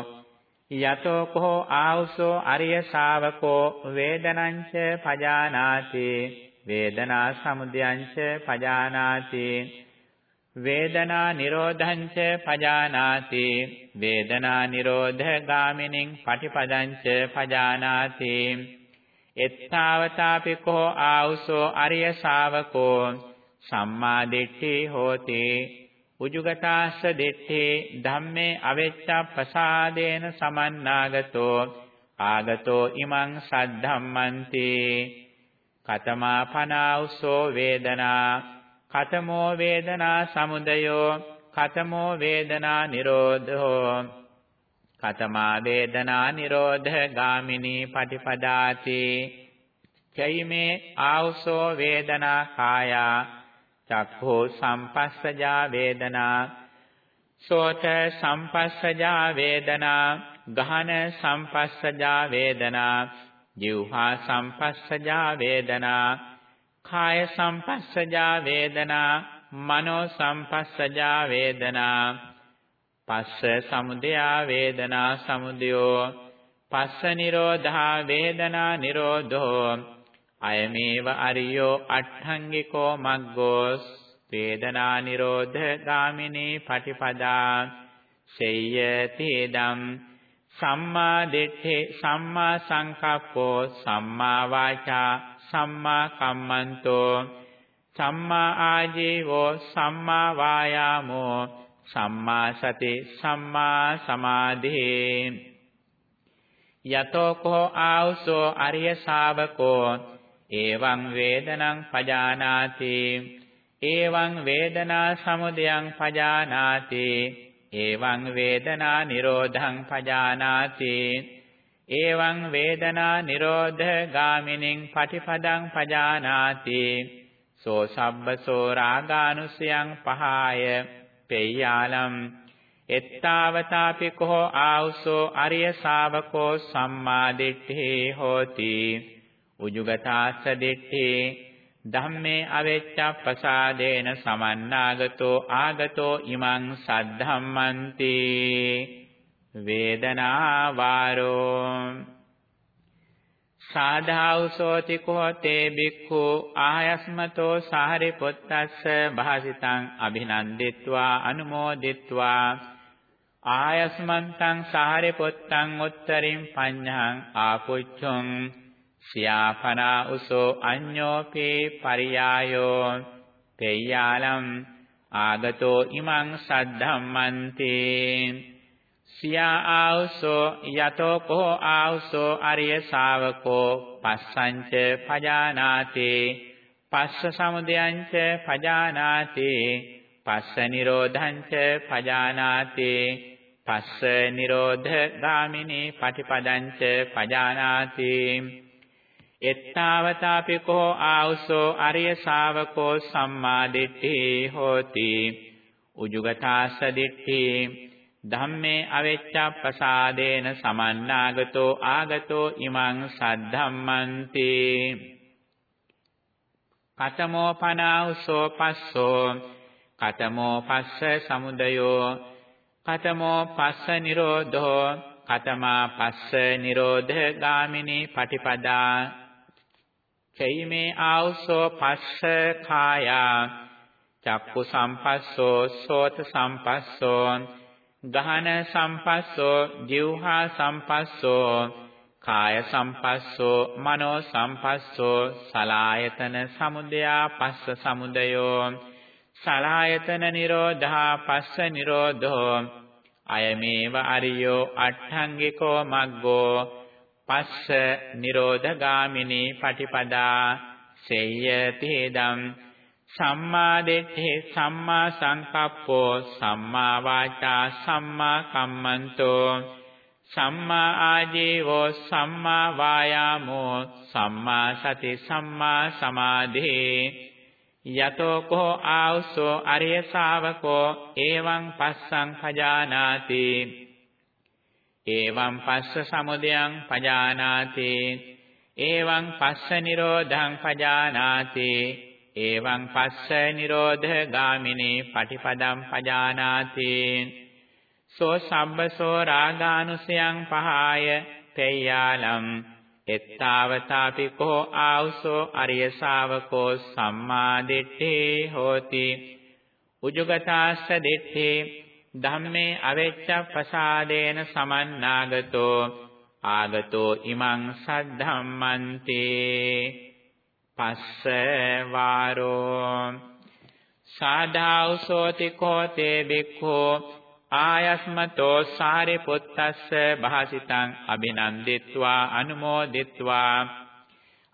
යතෝ කෝ ආවුසෝ අරිය ශාවකෝ වේදනංච පජානාති වේදනා සමුදයංච පජානාති වේදනා නිරෝධංච පජානාති වේදනා නිරෝධ ගාමිනින් පටිපදංච පජානාති එත්තාවතාපි කෝ ආවුසෝ අරිය ශාවකෝ සම්මා දිට්ඨි හෝති උජුගතාස්ස දෙත්තේ ධම්මේ අවෙච්ඡප්පසාදේන සමන්නාගතෝ ආගතෝ ඉමං සද්ධම්මන්ති කතමා පනාඋසෝ වේදනා කතමෝ වේදනා සමුදයෝ කතමෝ වේදනා නිරෝධෝ කතමා වේදනා නිරෝධ ගාමිනී පටිපදාති චෛමේ ආවසෝ වේදනා කායා චක්ඛෝ සම්පස්සජා වේදනා සෝත සම්පස්සජා වේදනා ගහන සම්පස්සජා වේදනා જીවහා සම්පස්සජා වේදනා කාය සම්පස්සජා වේදනා මනෝ සම්පස්සජා වේදනා පස්ස සමුදයා වේදනා සමුදයෝ පස්ස නිරෝධා වේදනා නිරෝධෝ අයමේව අරියෝ අට්ඨංගිකෝ මග්ගෝ වේදනා නිරෝධ ගාමිනී පටිපදා සෙය්‍යති දම් සම්මා දිට්ඨි සම්මා සංකප්පෝ සම්මා වාචා සම්මා කම්මන්තෝ සම්මා ආජීවෝ සම්මා වායාමෝ සම්මා සති සම්මා සමාධි. යතෝ කෝ ආවසෝ අරිය ශාවකෝ. එවං වේදනං පජානාති. එවං වේදනා සමුදයං පජානාති. එවං වේදනා නිරෝධං පජානාති. එවං වේදනා නිරෝධ ගාමිනින් පටිපදං පජානාති. සෝ සබ්බසෝ රාගානුසයං පහාය. පෙය්‍යාලම්. එත්තාවතාපි කෝ ආවුසෝ අරිය ශාවකෝ සම්මා දිට්ඨි හෝති. උජුගතාස්ස දිට්ඨි. ධම්මේ අවෙච්ඡප්පසාදේන සමන්නාගතෝ ආගතෝ ඉමං සද්ධම්මන්ති. වේදනා වාරෝ. සාධාවසෝති කෝතේ බික්ඛු ආයස්මතෝ සාරිපුත්තස්ස භාසිතං අභිනන්දිත්වා අනුමෝදිත්වා ආයස්මන්තං සාරිපුත්තං උත්තරින් පඤ්ඤං ආපුච්ඡුං සියාපනා උසෝ අඤ්ඤෝපේ පරියායෝ තේයාලම් ආගතෝ ඉමං සද්ධම්මන්තේ සියා ආවසෝ යතෝ කෝ ආවසෝ අරිය ශාවකෝ පස්සංච පජානාති පස්ස සමුදයංච පජානාති පස්ස නිරෝධංච පජානාති පස්ස නිරෝධ ගාමිනී පටිපදංච පජානාති. එත්තාවතාපි කෝ ආවසෝ අරිය ශාවකෝ සම්මා දිට්ඨි හෝති උජුගතාස්ස දිට්ඨි ධම්මේ අවෙච්ඡප්පසාදේන සමන්නාගතෝ ආගතෝ ඉමං සද්ධම්මන්ති. කතමෝ පනාඋසෝ පස්සෝ කතමෝ පස්ස සමුදයෝ කතමෝ පස්ස නිරෝධෝ කතමා පස්ස නිරෝධ ගාමිනී පටිපදා. චෛමේ ආඋසෝ පස්ස කායා චක්කු සම්පස්සෝ සෝත සම්පස්සෝ ගහන සම්පස්සෝ જીවහා සම්පස්සෝ කාය සම්පස්සෝ මනෝ සම්පස්සෝ සලායතන සමුදයා පස්ස සමුදයෝ සලායතන නිරෝධා පස්ස නිරෝධෝ අයමේව අරියෝ අට්ඨංගිකෝ මග්ගෝ පස්ස නිරෝධගාමිනී පටිපදා සෙය්‍යති දම් සම්මා දිට්ඨි සම්මා සංකප්පෝ සම්මා වාචා සම්මා කම්මන්තෝ සම්මා ආජීවෝ සම්මා වායාමෝ සම්මා සති සම්මා සමාධි යතෝ කෝ ආවසෝ අරිය ශාවකෝ එවං පස්සං පජානාති එවං පස්ස සමුදයං පජානාති එවං පස්ස නිරෝධං පජානාති එවං පස්ස නිරෝධ ගාමිනී පටිපදම් පජානාති. සෝ සම්බසෝ රාගානුසයං පහාය තේයාලම් එත්තාවතාපි කෝ ආවසෝ අරිය ශාවකෝ සම්මා දිට්ඨි හෝති. උජුගතාස්ස දිට්ඨි ධම්මේ අවෙච්ඡ ප්‍රසාදේන සමන්නාගතෝ. ආගතෝ ඉමං සද්ධම්මන්තේ. පස්ස වාරෝ සාධාවසෝති කෝතේ බික්ඛෝ ආයස්මතෝ සාරිපුත්තස්ස භාසිතං අභිනන්දිත්වා අනුමෝදිත්වා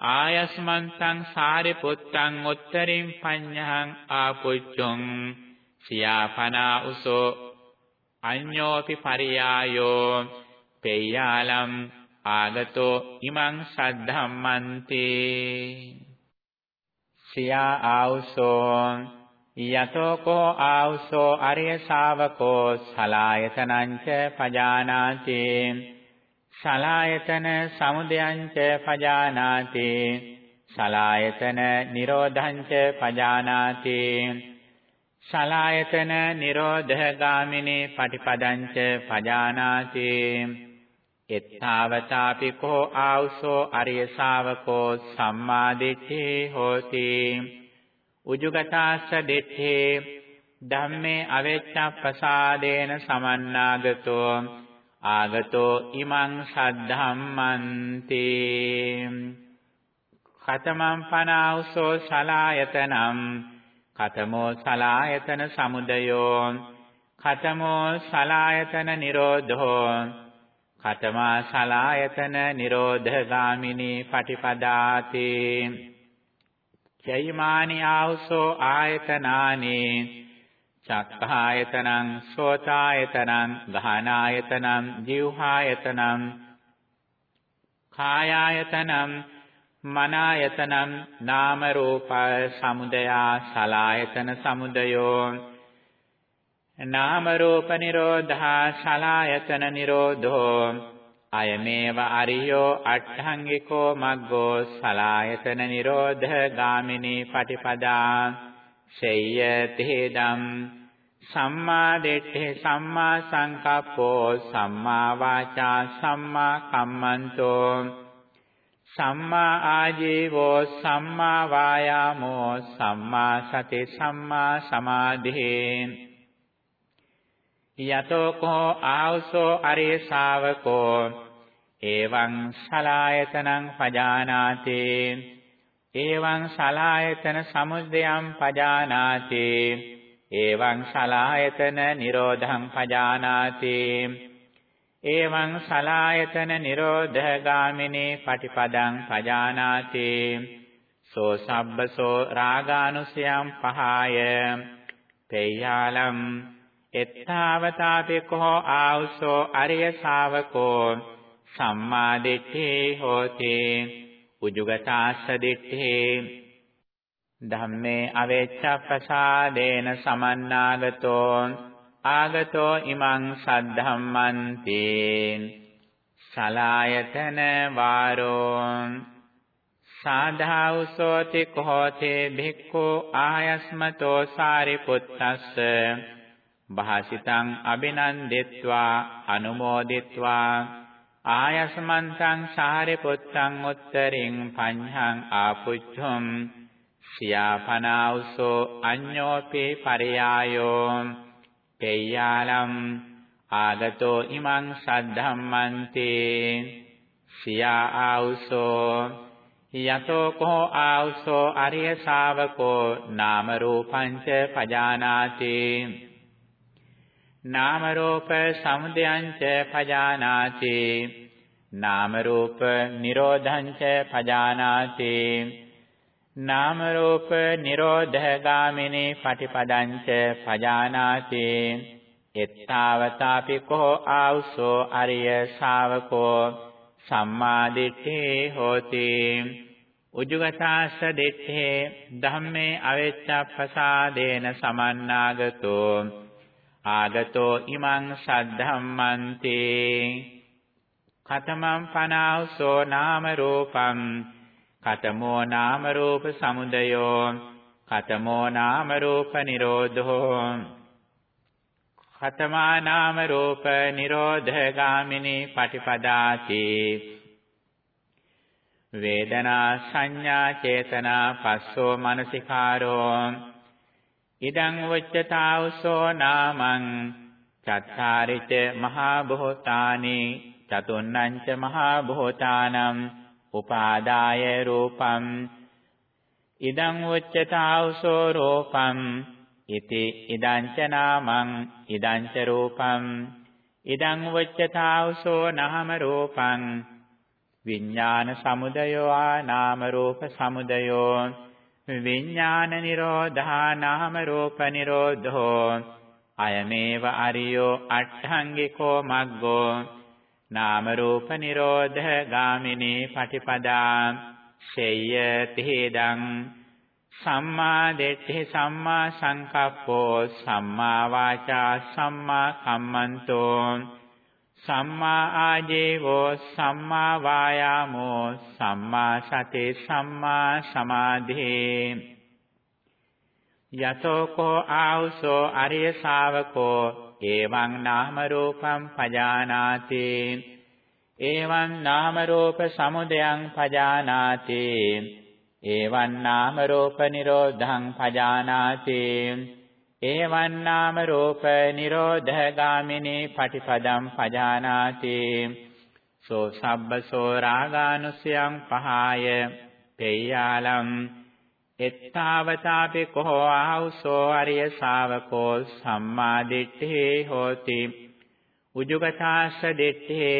ආයස්මන්තං සාරිපුත්තං උත්තරින් පඤ්ඤහං ආපුච්චුං සියාපනා උසෝ අඤ්ඤෝපි පරියායෝ පෙය්‍යාලම් ආගතෝ ඉමං සද්ධම්මන්ති සියා ආවුසෝ යතෝ කෝ ආවුසෝ අරිය ශාවකෝ සලායතනං ච පජානාති සලායතන සමුදයං ච පජානාති සලායතන නිරෝධං ච පජානාති සලායතන නිරෝධ ගාමිනී පටිපදං ච පජානාති එත්තාවතාපි කෝ ආවුසෝ අරිය ශාවකෝ සම්මාදිට්ඨි හෝති. උජුගතාස්ස දිට්ඨි ධම්මේ අවෙච්ඡප්පසාදේන සමන්නාගතෝ ආගතෝ ඉමං සද්ධම්මන්ති. කතමං පනාවුසෝ සලායතනම් කතමෝ සලායතන සමුදයෝ කතමෝ සලායතන නිරෝධෝ කතමා සලායතන නිරෝධගාමිනී පටිපදාති. චෛමානි ආවුසෝ ආයතනානි. චක්ඛායතනං සෝතායතනං ගහනායතනං જીවහායතනං කායායතනං මනායතනං නාම රූප සමුදයා සලායතන සමුදයෝ නාම රූප නිරෝධා සලායතන නිරෝධෝ අයමේව අරියෝ අට්ඨංගිකෝ මග්ගෝ සලායතන නිරෝධ ගාමිනී පටිපදා සෙය්‍යතේදම් සම්මා දිට්ඨි සම්මා සංකප්පෝ සම්මා වාචා සම්මා කම්මන්තෝ සම්මා ආජීවෝ සම්මා වායාමෝ සම්මා සති සම්මා සමාධි යතෝ කෝ ආවසෝ අරිය ශාවකෝ එවං සලායතනං පජානාති එවං සලායතන සමුදයං පජානාති එවං සලායතන නිරෝධං පජානාති එවං සලායතන නිරෝධ ගාමිනී පටිපදං පජානාති සෝ සබ්බසෝ රාගානුසයං පහය පේයාලම් එත්තාවතාපි කෝ ආවුසෝ අරිය ශාවකෝ සම්මා දිට්ඨි හෝති උජුගතාස්ස දිට්ඨි ධම්මේ අවෙච්ඡප්පසාදේන සමන්නාගතෝ ආගතෝ ඉමං සද්ධම්මන්ති සලායතන වාරෝ සාධාවසෝති කෝතේ භික්ඛු ආයස්මතෝ සාරිපුත්තස්ස භාසිතං අබිනන්දෙත්වා අනුමෝදිත්වා. ආයස්මන්තං සාරිපුත්තං උත්තරින් පඤ්ඤං ආපුච්ඡුම්. සියාපනාවසෝ අඤ්ඤෝපේ පරයායෝ. පෙය්‍යාලම් ආගතෝ ඉමං සද්ධම්මන්ති. සියා ආවසෝ යතෝ කෝ ආවසෝ අරිය ශාවකෝ නාම රූපං ච පජානාති. නාම රූප සමුදයං ච පජානාති. නාම රූප නිරෝධං ච පජානාති. නාම රූප නිරෝධ ගාමිනී පටිපදං ච පජානාති. එත්තාවතාපි කෝ ආවසෝ අරිය ශාවකෝ සම්මා දිට්ඨි හෝති. උජුගතාස්ස දිට්ඨේ ධම්මේ අවෙච්ඡප්පසාදේන සමන්නාගතෝ. ආගතෝ ඉමං සද්ධම්මන්ති. කතමං පනාවසෝ නාම රූපං. කතමෝ නාම රූප සමුදයෝ. කතමෝ නාම රූප නිරෝධෝ. කතමා නාම රූප නිරෝධ ගාමිනී පටිපදාති. වේදනා සංඥා චේතනා පස්සෝ මනසිකාරෝ. ඉදං වච්චතාවසෝ නාමං චත්තාරිච මහා බොහෝතානි චතුන්නං ච මහා බොහෝතානම් උපාදාය රූපං ඉදං වච්චතාවසෝ රූපං ඉති ඉදං ච නාමං ඉදං ච රූපං ඉදං වච්චතාවසෝ නාම රූපං විඥාන සමුදයෝ නාම රූප සමුදයෝ විඥාන නිරෝධා නාම රූප නිරෝධෝ අයමේව අරියෝ අට්ඨංගිකෝ මග්ගෝ නාම රූප නිරෝධ ගාමිනී පටිපදා ශේයතිදං සම්මා දිට්ඨි සම්මා සංකප්පෝ සම්මා වාචා සම්මා කම්මන්තෝ සම්මා ආජීවෝ සම්මා වායාමෝ සම්මා සති සම්මා සමාධි. යතෝ කෝ ආවසෝ අරිය ශාවකෝ එවං නාම රූපං පජානාති. එවං නාම රූප සමුදයං පජානාති. එවං නාම රූප නිරෝධං පජානාති. එවං නාම රූප නිරෝධ ගාමිනී පටිපදං පජානාති. සෝ සබ්බසෝ රාගානුසයං පහාය. පේයාලම් එත්තාවතාපි කෝ ආහුසෝ අරිය ශාවකෝ සම්මා දිට්ඨි හෝති. උජුගතාස්ස දිට්ඨි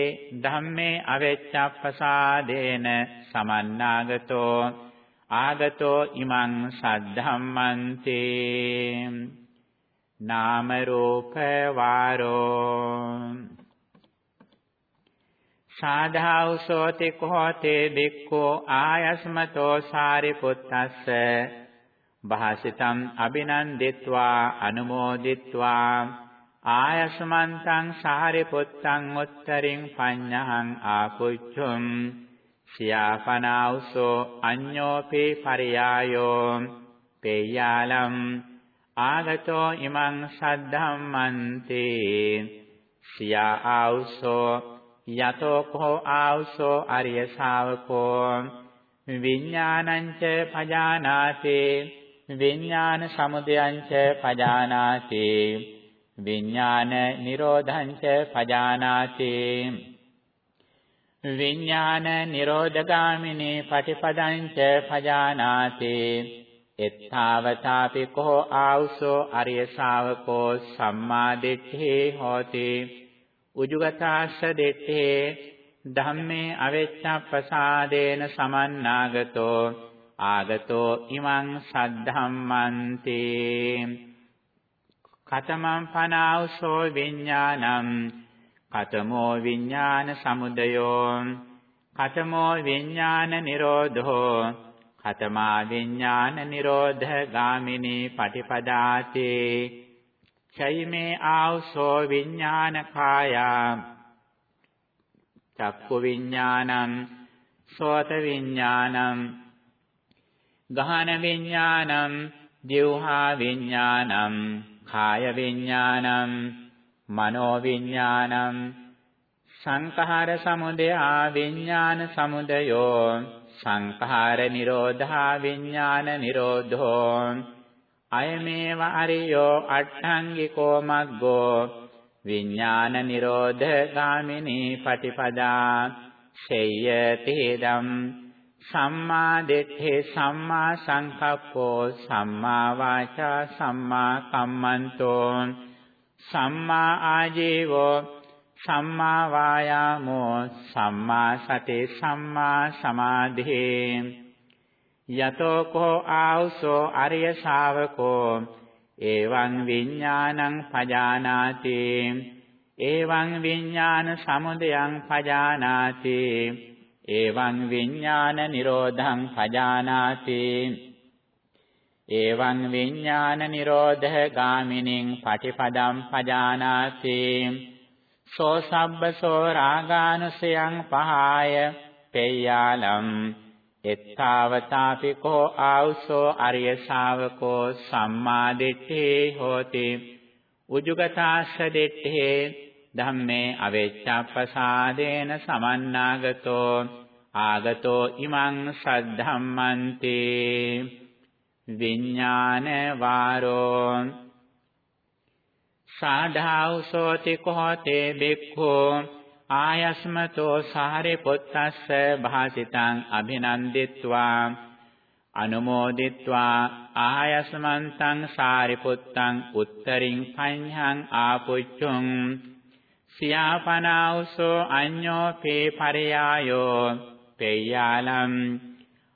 ධම්මේ අවෙච්ඡප්පසාදේන සමන්නාගතෝ. ආගතෝ ඉමං සද්ධම්මන්ති. නාම රූප වාරෝ සාධාවසෝති කෝතේ බික්ඛෝ ආයස්මතෝ සාරිපුත්තස්ස භාසිතං අබිනන්දිත්වා අනුමෝදිත්වා ආයස්මන්තං සාරිපුත්තං උත්තරින් පඤ්ඤහං ආකුච්චුම් සියාපනාවසෝ අඤ්ඤෝපේ පරියායෝ පේයාලම් ආගතෝ ඉමං සද්ධම්මන්තේ සියා ආවසෝ යතෝ කෝ ආවසෝ අරිය ශාවකෝ විඥානං ච පජානාති විඥාන සමුදයං ච පජානාති විඥාන නිරෝධං ච පජානාති විඥාන නිරෝධගාමිනී පටිපදං ච පජානාති එත්තාවතාපි කෝ ආවසෝ අරිය ශාවකෝ සම්මා දිට්ඨි හෝති. උජුගතාස්ස දෙත්තේ ධම්මේ අවෙච්ඡප්පසාදේන සමන්නාගතෝ ආගතෝ ඉමං සද්ධම්මන්ති. කතමං පනාවසෝ විඥානං කතමෝ විඥාන සමුදයෝ. කතමෝ විඥාන නිරෝධෝ කතමා විඥාන නිරෝධ ගාමිනී පටිපදාති චෛමේ ආවසෝ විඥාන කායා චක්කු විඥානං සෝත විඥානං ගහන විඥානං දිවහා විඥානං කාය විඥානං මනෝ විඥානං සංඛාර සමුදය විඥාන සමුදයෝ සංඛාර නිරෝධා විඥාන නිරෝධෝ අයමේව අරියෝ අට්ඨංගිකෝ මග්ගෝ විඥාන නිරෝධ ගාමිනී පටිපදා ශේයති දම් සම්මා දිට්ඨි සම්මා සංකප්පෝ සම්මා වාචා සම්මා කම්මන්තෝ සම්මා ආජීවෝ සම්මා වායාමෝ සම්මා සති සම්මා සමාධි යතෝ කෝ ආවසෝ අරිය ශාවකෝ එවං විඥානං පජානාති එවං විඥාන සමුදයං පජානාති එවං විඥාන නිරෝධං පජානාති එවං විඥාන නිරෝධ ගාමිනින් පටිපදම් පජානාති සෝ සබ්බසෝ රාගානුසයං පහාය පෙය්‍යාලම්. එත්තාවතාපි කෝ ආවුසෝ අරිය ශාවකෝ සම්මා දිට්ඨි හෝති. උජුගතාස්ස දිට්ඨි ධම්මේ අවෙච්ඡප්පසාදේන සමන්නාගතෝ. ආගතෝ ඉමං සද්ධම්මන්ති. විඥාන වාරෝ සාධාවසෝති කෝතේ බික්ඛෝ? ආයස්මතෝ සාරිපුත්තස්ස භාසිතං අභිනන්දිත්වා. අනුමෝදිත්වා ආයස්මන්තං සාරිපුත්තං උත්තරින් පඤ්ඤං ආපුච්චුං. සියාපනාවසෝ අඤ්ඤෝ පේ පරයායෝ පෙය්‍යාලම්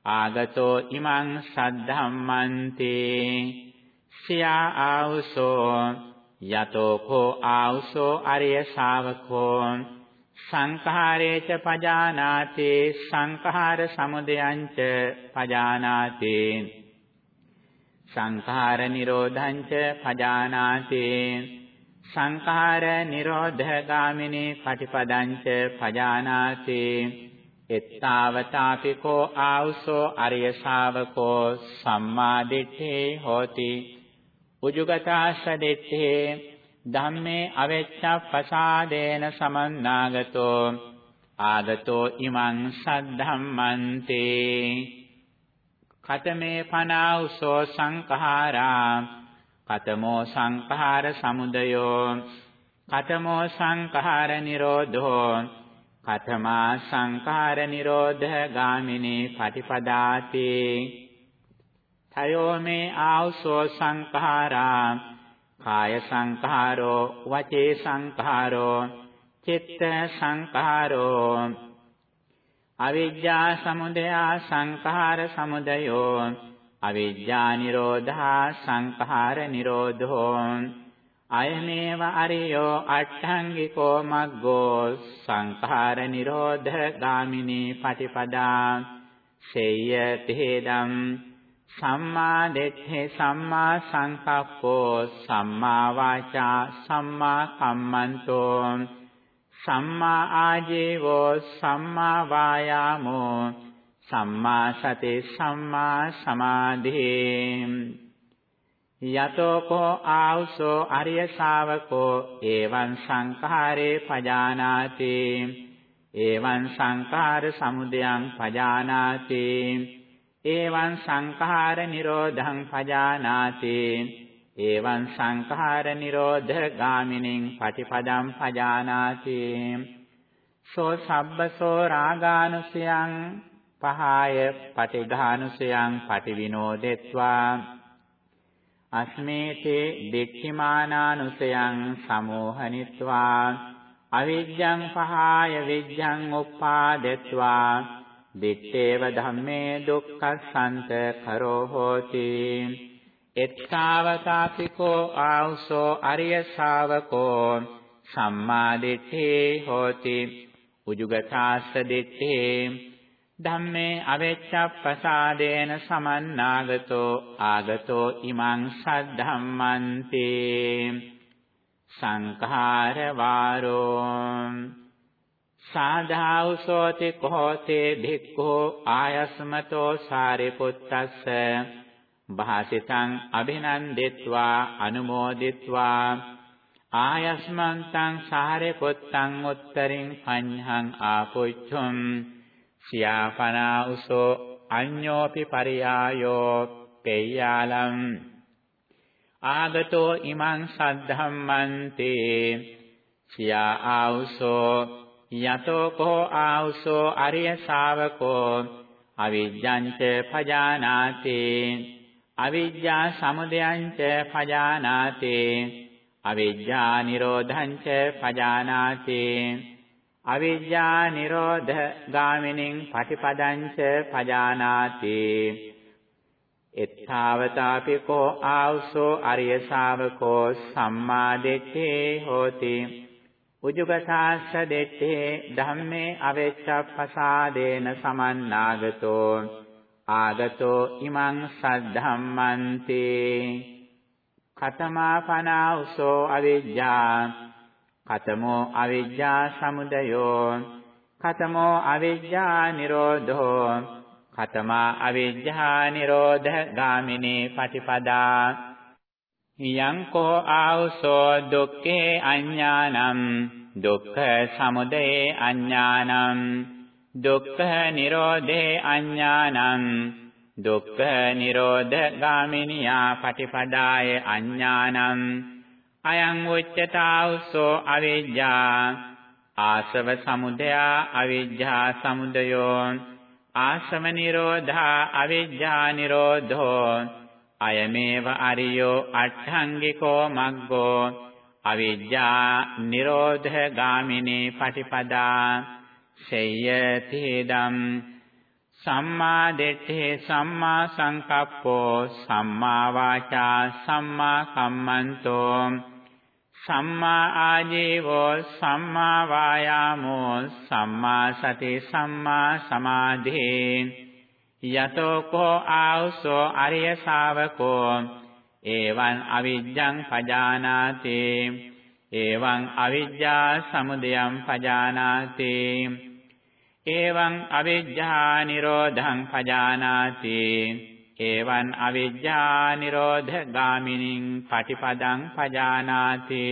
ආගතෝ ඉමං සද්ධම්මන්ති. සියා ආවසෝ යතෝ කෝ ආවසෝ අරිය ශාවකෝ සංඛාරේච පජානාති සංඛාර සමුදයං ච පජානාති සංඛාර නිරෝධං ච පජානාති සංඛාර නිරෝධ ගාමිනී පටිපදං ච පජානාති එත්තාවතාපිකෝ ආවුසෝ අරිය ශාවකෝ සම්මා දිට්ඨේ හෝති උජුගතාස්ස දිට්ඨේ ධම්මේ අවෙච්ඡප්පසාදේන සමන්නාගතෝ ආගතෝ ඉමං සද්ධම්මන්තේ. කතමේ පනාඋසෝ සංඛාරා කතමෝ සංඛාර සමුදයෝ කතමෝ සංඛාර නිරෝධෝ කතමා සංඛාර නිරෝධ ගාමිනී පටිපදාති. තයෝ මේ ආවසෝ සංඛාරා කාය සංඛාරෝ වචේ සංඛාරෝ චිත්ත සංඛාරෝ අවිජ්ජා සමුදය සංඛාර සමුදයෝ අවිජ්ජා නිරෝධා සංඛාර නිරෝධෝ අයමේව අරියෝ අට්ඨංගිකෝ මග්ගෝ සංඛාර නිරෝධ ගාමිනී පටිපදා සේයතේදම් සම්මා දිට්ඨි සම්මා සංකප්පෝ සම්මා වාචා සම්මා කම්මන්තෝ සම්මා ආජීවෝ සම්මා වායාමෝ සම්මා සති සම්මා සමාධි. යතෝ කෝ ආවසෝ අරිය ශාවකෝ එවං සංඛාරේ පජානාති. එවං සංඛාර සමුදයං පජානාති. එවං සංඛාර නිරෝධං පජානාති. එවං සංඛාර නිරෝධ ගාමිනින් පටිපදම් පජානාති. සෝ සබ්බසෝ රාගානුසයං පහය පටිඝානුසයං පටිවිනෝදෙත්වා. අස්මේතේ දික්ඛිමානානුසයං සමෝහනිත්වා. අවිජ්ජං පහය විජ්ජං උප්පාදෙත්වා. දිත්තේව ධම්මේ දුක්ඛසන්ත කරෝ හෝති. එත්තාවතාපිකෝ ආවුසෝ අරිය ශාවකෝ සම්මා දිට්ඨේ හෝති. උජුගතාස්ස දිට්ඨේ ධම්මේ අවෙච්ඡප්පසාදේන සමන්නාගතෝ ආගතෝ ඉමං සද්ධම්මන්ති. සංඛාර වාරෝ සාධාඋසෝති කෝතේ භික්ඛෝ ආයස්මතෝ සාරිපුත්තස්ස. භාසිතං අභිනන්දිත්වා අනුමෝදිත්වා. ආයස්මන්තං සාරිපුත්තං උත්තරින් පඤ්ඤං ආපොච්චුම් සියාපනා උසෝ අඤ්ඤෝපි පරියායෝ පෙය්‍යාලම් ආගතෝ ඉමං සද්ධම්මන්ති. සියා ආඋසෝ යතෝ කෝ ආඋසෝ අරිය ශාවකෝ අවිජ්ජං ච පජානාති අවිජ්ජා සමුදයං ච පජානාති අවිජ්ජා නිරෝධං ච පජානාති අවිජ්ජා නිරෝධ ගාමිනින් පටිපදංච පජානාති එත්තාවතාපි කෝ ආවසෝ අරිය ශාවකෝ සම්මා දිට්ඨේ හෝති උජුගතාස්ස දිට්ඨේ ධම්මේ අවෙච්ඡප්පසාදේන සමන්නාගතෝ ආගතෝ ඉමං සද්ධම්මන්ති. කතමා පනාඋසෝ අවිජ්ජා. කතමෝ අවිජ්ජා සමුදයෝ. කතමෝ අවිජ්ජා නිරෝධෝ. කතමා අවිජ්ජා නිරෝධ ගාමිනී පටිපදා. යං කෝ ආවසෝ දුක්ඛේ අඥානං දුක්ඛ සමුදයේ අඥානං දුක්ඛ නිරෝධේ අඥානං දුක්ඛ නිරෝධ ගාමිනියා පටිපදාය අඥානං. අයං උච්චතාවසෝ අවිජ්ජා ආසව සමුදය අවිජ්ජා සමුදයෝ ආසව නිරෝධා අවිජ්ජා නිරෝධෝ අයමේව අරියෝ අට්ඨංගිකෝ මග්ගෝ අවිජ්ජා නිරෝධ ගාමිනී පටිපදා සේයතිදම් සම්මා දිට්ඨි සම්මා සංකප්පෝ සම්මා වාචා සම්මා කම්මන්තෝ සම්මා ආජීවෝ සම්මා වායාමෝ සම්මා සති සම්මා සමාධි යතෝ කෝ ආවසෝ අරිය ශාවකෝ එවං අවිජ්ජං පජානාති එවං අවිජ්ජා සමුදයං පජානාති එවං අවිජ්ජා නිරෝධං පජානාති එවං අවිජ්ජා නිරෝධ ගාමිනින් පටිපදං පජානාති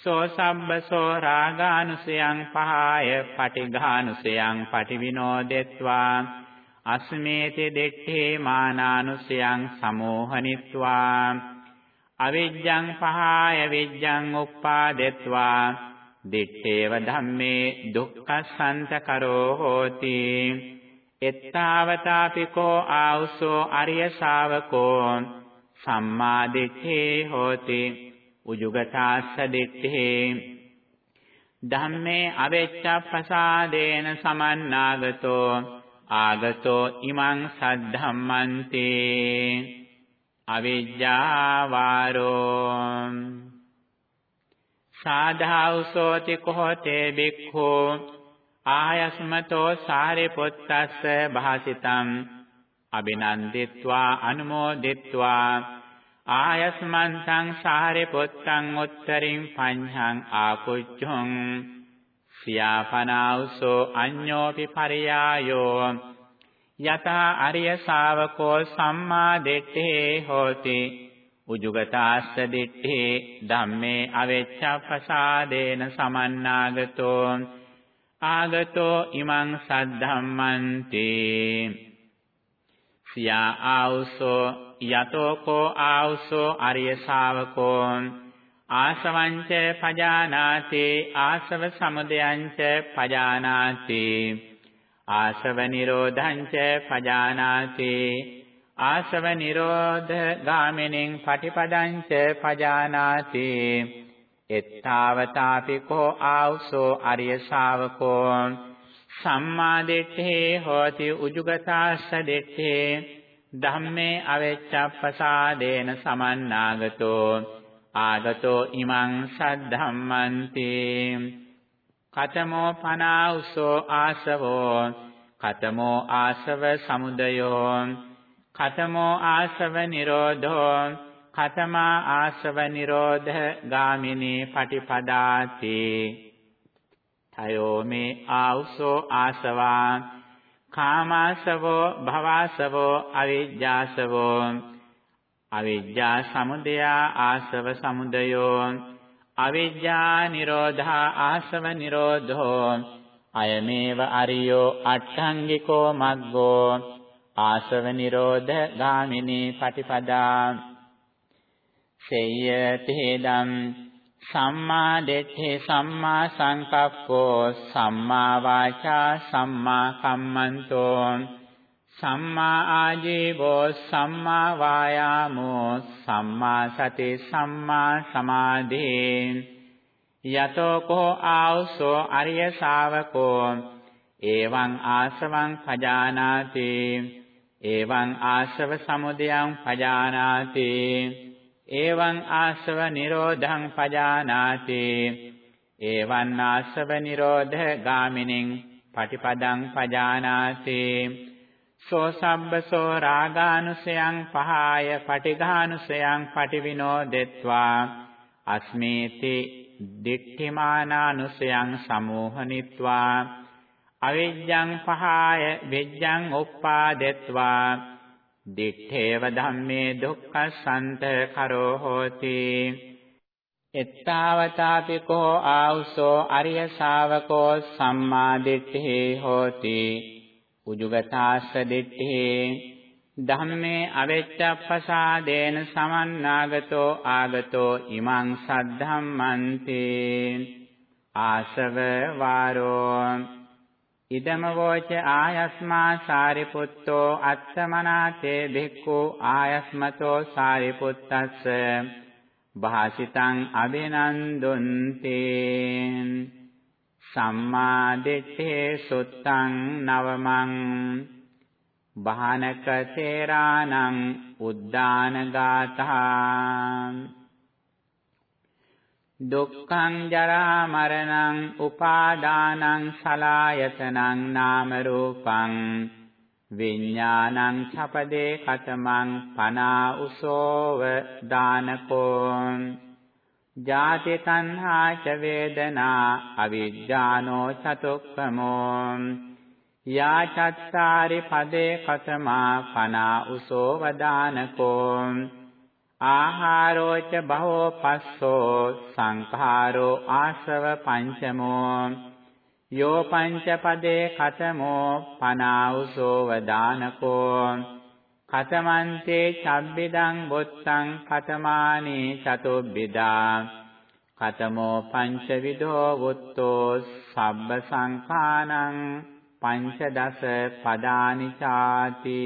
සෝ සම්බසෝ රාගානුසයං පහය පටිඝානුසයං පටිවිනෝදෙත්වා අස්මේති දෙට්ඨේ මානානුසයං සමෝහනිත්වා। අවිජ්ජං පහය විජ්ජං උප්පාදෙත්වා। දිත්තේව ධම්මේ දුක්ඛසන්ත කරෝ හෝති। එත්තාවතාපිකෝ ආවුසෝ අරිය ශාවකෝ। සම්මා දිට්ඨේ හෝති। උජුගතාස්ස දිට්ඨේ। ධම්මේ අවෙච්ඡප්පසාදේන සමන්නාගතෝ। ආගතෝ ඉමං සද්ධම්මන්ති අවිජ්ජාවාරෝ සාධාවසෝති කොහොතේ බික්ඛෝ ආයස්මතෝ සාරිපුත්තස්ස භාසිතං අබිනන්දිත්වා අනුමෝදිත්වා ආයස්මන්තං සාරිපුත්තං උත්තරින් පඤ්ඤං ආකුච්ඡං සියාපනාවසෝ අඤ්ඤෝපි පරියායෝ යතා අරිය ශාවකෝ සම්මා දිට්ඨේ හෝති උජුගතාස්ස දිට්ඨේ ධම්මේ අවෙච්ඡප්පසාදේන සමන්නාගතෝ ආගතෝ ඉමං සද්ධම්මන්ති සියා ආවුසෝ යතෝ කෝ ආවුසෝ අරිය ශාවකෝ ආසවංච පජානාති ආසව සමුදයංච පජානාති. ආසව නිරෝධංච පජානාති. ආසව නිරෝධ ගාමිනින් පටිපදංච පජානාති. එත්තාවතාපි කෝ ආවසෝ අරිය ශාවකෝ. සම්මා දිට්ඨේ හෝති උජුගතාස්ස දිට්ඨේ. ධම්මේ අවෙච්ඡප්පසාදේන සමන්නාගතෝ. ආගතෝ ඉමං සද්ධම්මන්ති. කතමෝ පනාඋසෝ ආසවෝ. කතමෝ ආසව සමුදයෝ. කතමෝ ආසව නිරෝධෝ. කතමා ආසව නිරෝධ ගාමිනී පටිපදාති. තයෝ මේ ආඋසෝ ආසවා. කාමාසවෝ භවාසවෝ අවිජ්ජාසවෝ. අවිජ්ජා සමුදයා ආසව සමුදයෝ අවිජ්ජා නිරෝධා ආසව නිරෝධෝ අයමේව අරියෝ අට්ඨංගිකෝ මග්ගෝ ආසව නිරෝධ ගාමිනී පටිපදා සේයතේදම් සම්මා දිට්ඨි සම්මා සංකප්පෝ සම්මා වාචා සම්මා කම්මන්තෝ සම්මා ආජීවෝ සම්මා වායාමෝ සම්මා සති සම්මා සමාධි. යතෝ කෝ ආවසෝ අරිය ශාවකෝ. එවං ආසවං පජානාති. එවං ආසව සමුදයං පජානාති. එවං ආසව නිරෝධං පජානාති. එවං ආසව නිරෝධ ගාමිනින් පටිපදං පජානාති. සෝ සම්බසෝ රාගානුසයං පහාය පටිඝානුසයං පටිවිනෝදෙත්වා. අස්මේති දික්ඛිමානානුසයං සමෝහනිත්වා. අවිජ්ජං පහාය විජ්ජං උප්පාදෙත්වා. දිත්තේව ධම්මේ දුක්ඛසන්ත කරෝ හෝති. එත්තාවතාපි කෝ ආවුසෝ අරිය ශාවකෝ සම්මා දිට්ඨි හෝති. උජුගතාස්ස දිට්ඨි ධම්මේ අවෙච්ඡප්පසාදේන සමන්නාගතෝ ආගතෝ ඉමං සද්ධම්මන්ති ආසව වාරෝ ඉදම වෝච ආයස්මා සාරිපුත්තෝ අත්තමනාතේ භික්ඛු ආයස්මතෝ සාරිපුත්තස්ස භාසිතං අබිනන්දුන්ති සම්මා දිට්ඨේ සුත්තං නවමං බහනක තේරාණං උද්දාන ගාථා දුක්ඛං ජරා මරණං උපාදානං සලායතනං නාම රූපං විඥානං ඡපදේ කතමං පනා උසෝව දානකෝ. ජාති තණ්හා ච වේදනා අවිජ්ජානෝ චතුක්ඛමෝ යා චත්තාරි පදේ කතමා පනා උසෝ වදානකෝ ආහාරෝ ච බහෝ පස්සෝ සංඛාරෝ ආසව පංචමෝ යෝ පංචපදේ කතමෝ පනාඋසෝ වදානකෝ කතමන්තේ චබ්බිදං බොත්තං කතමානි චතුබ්බිදා කතමෝ පංචවිදෝ වුත්තෝ සබ්බ සංඛානං පංචදස පදානි ചാති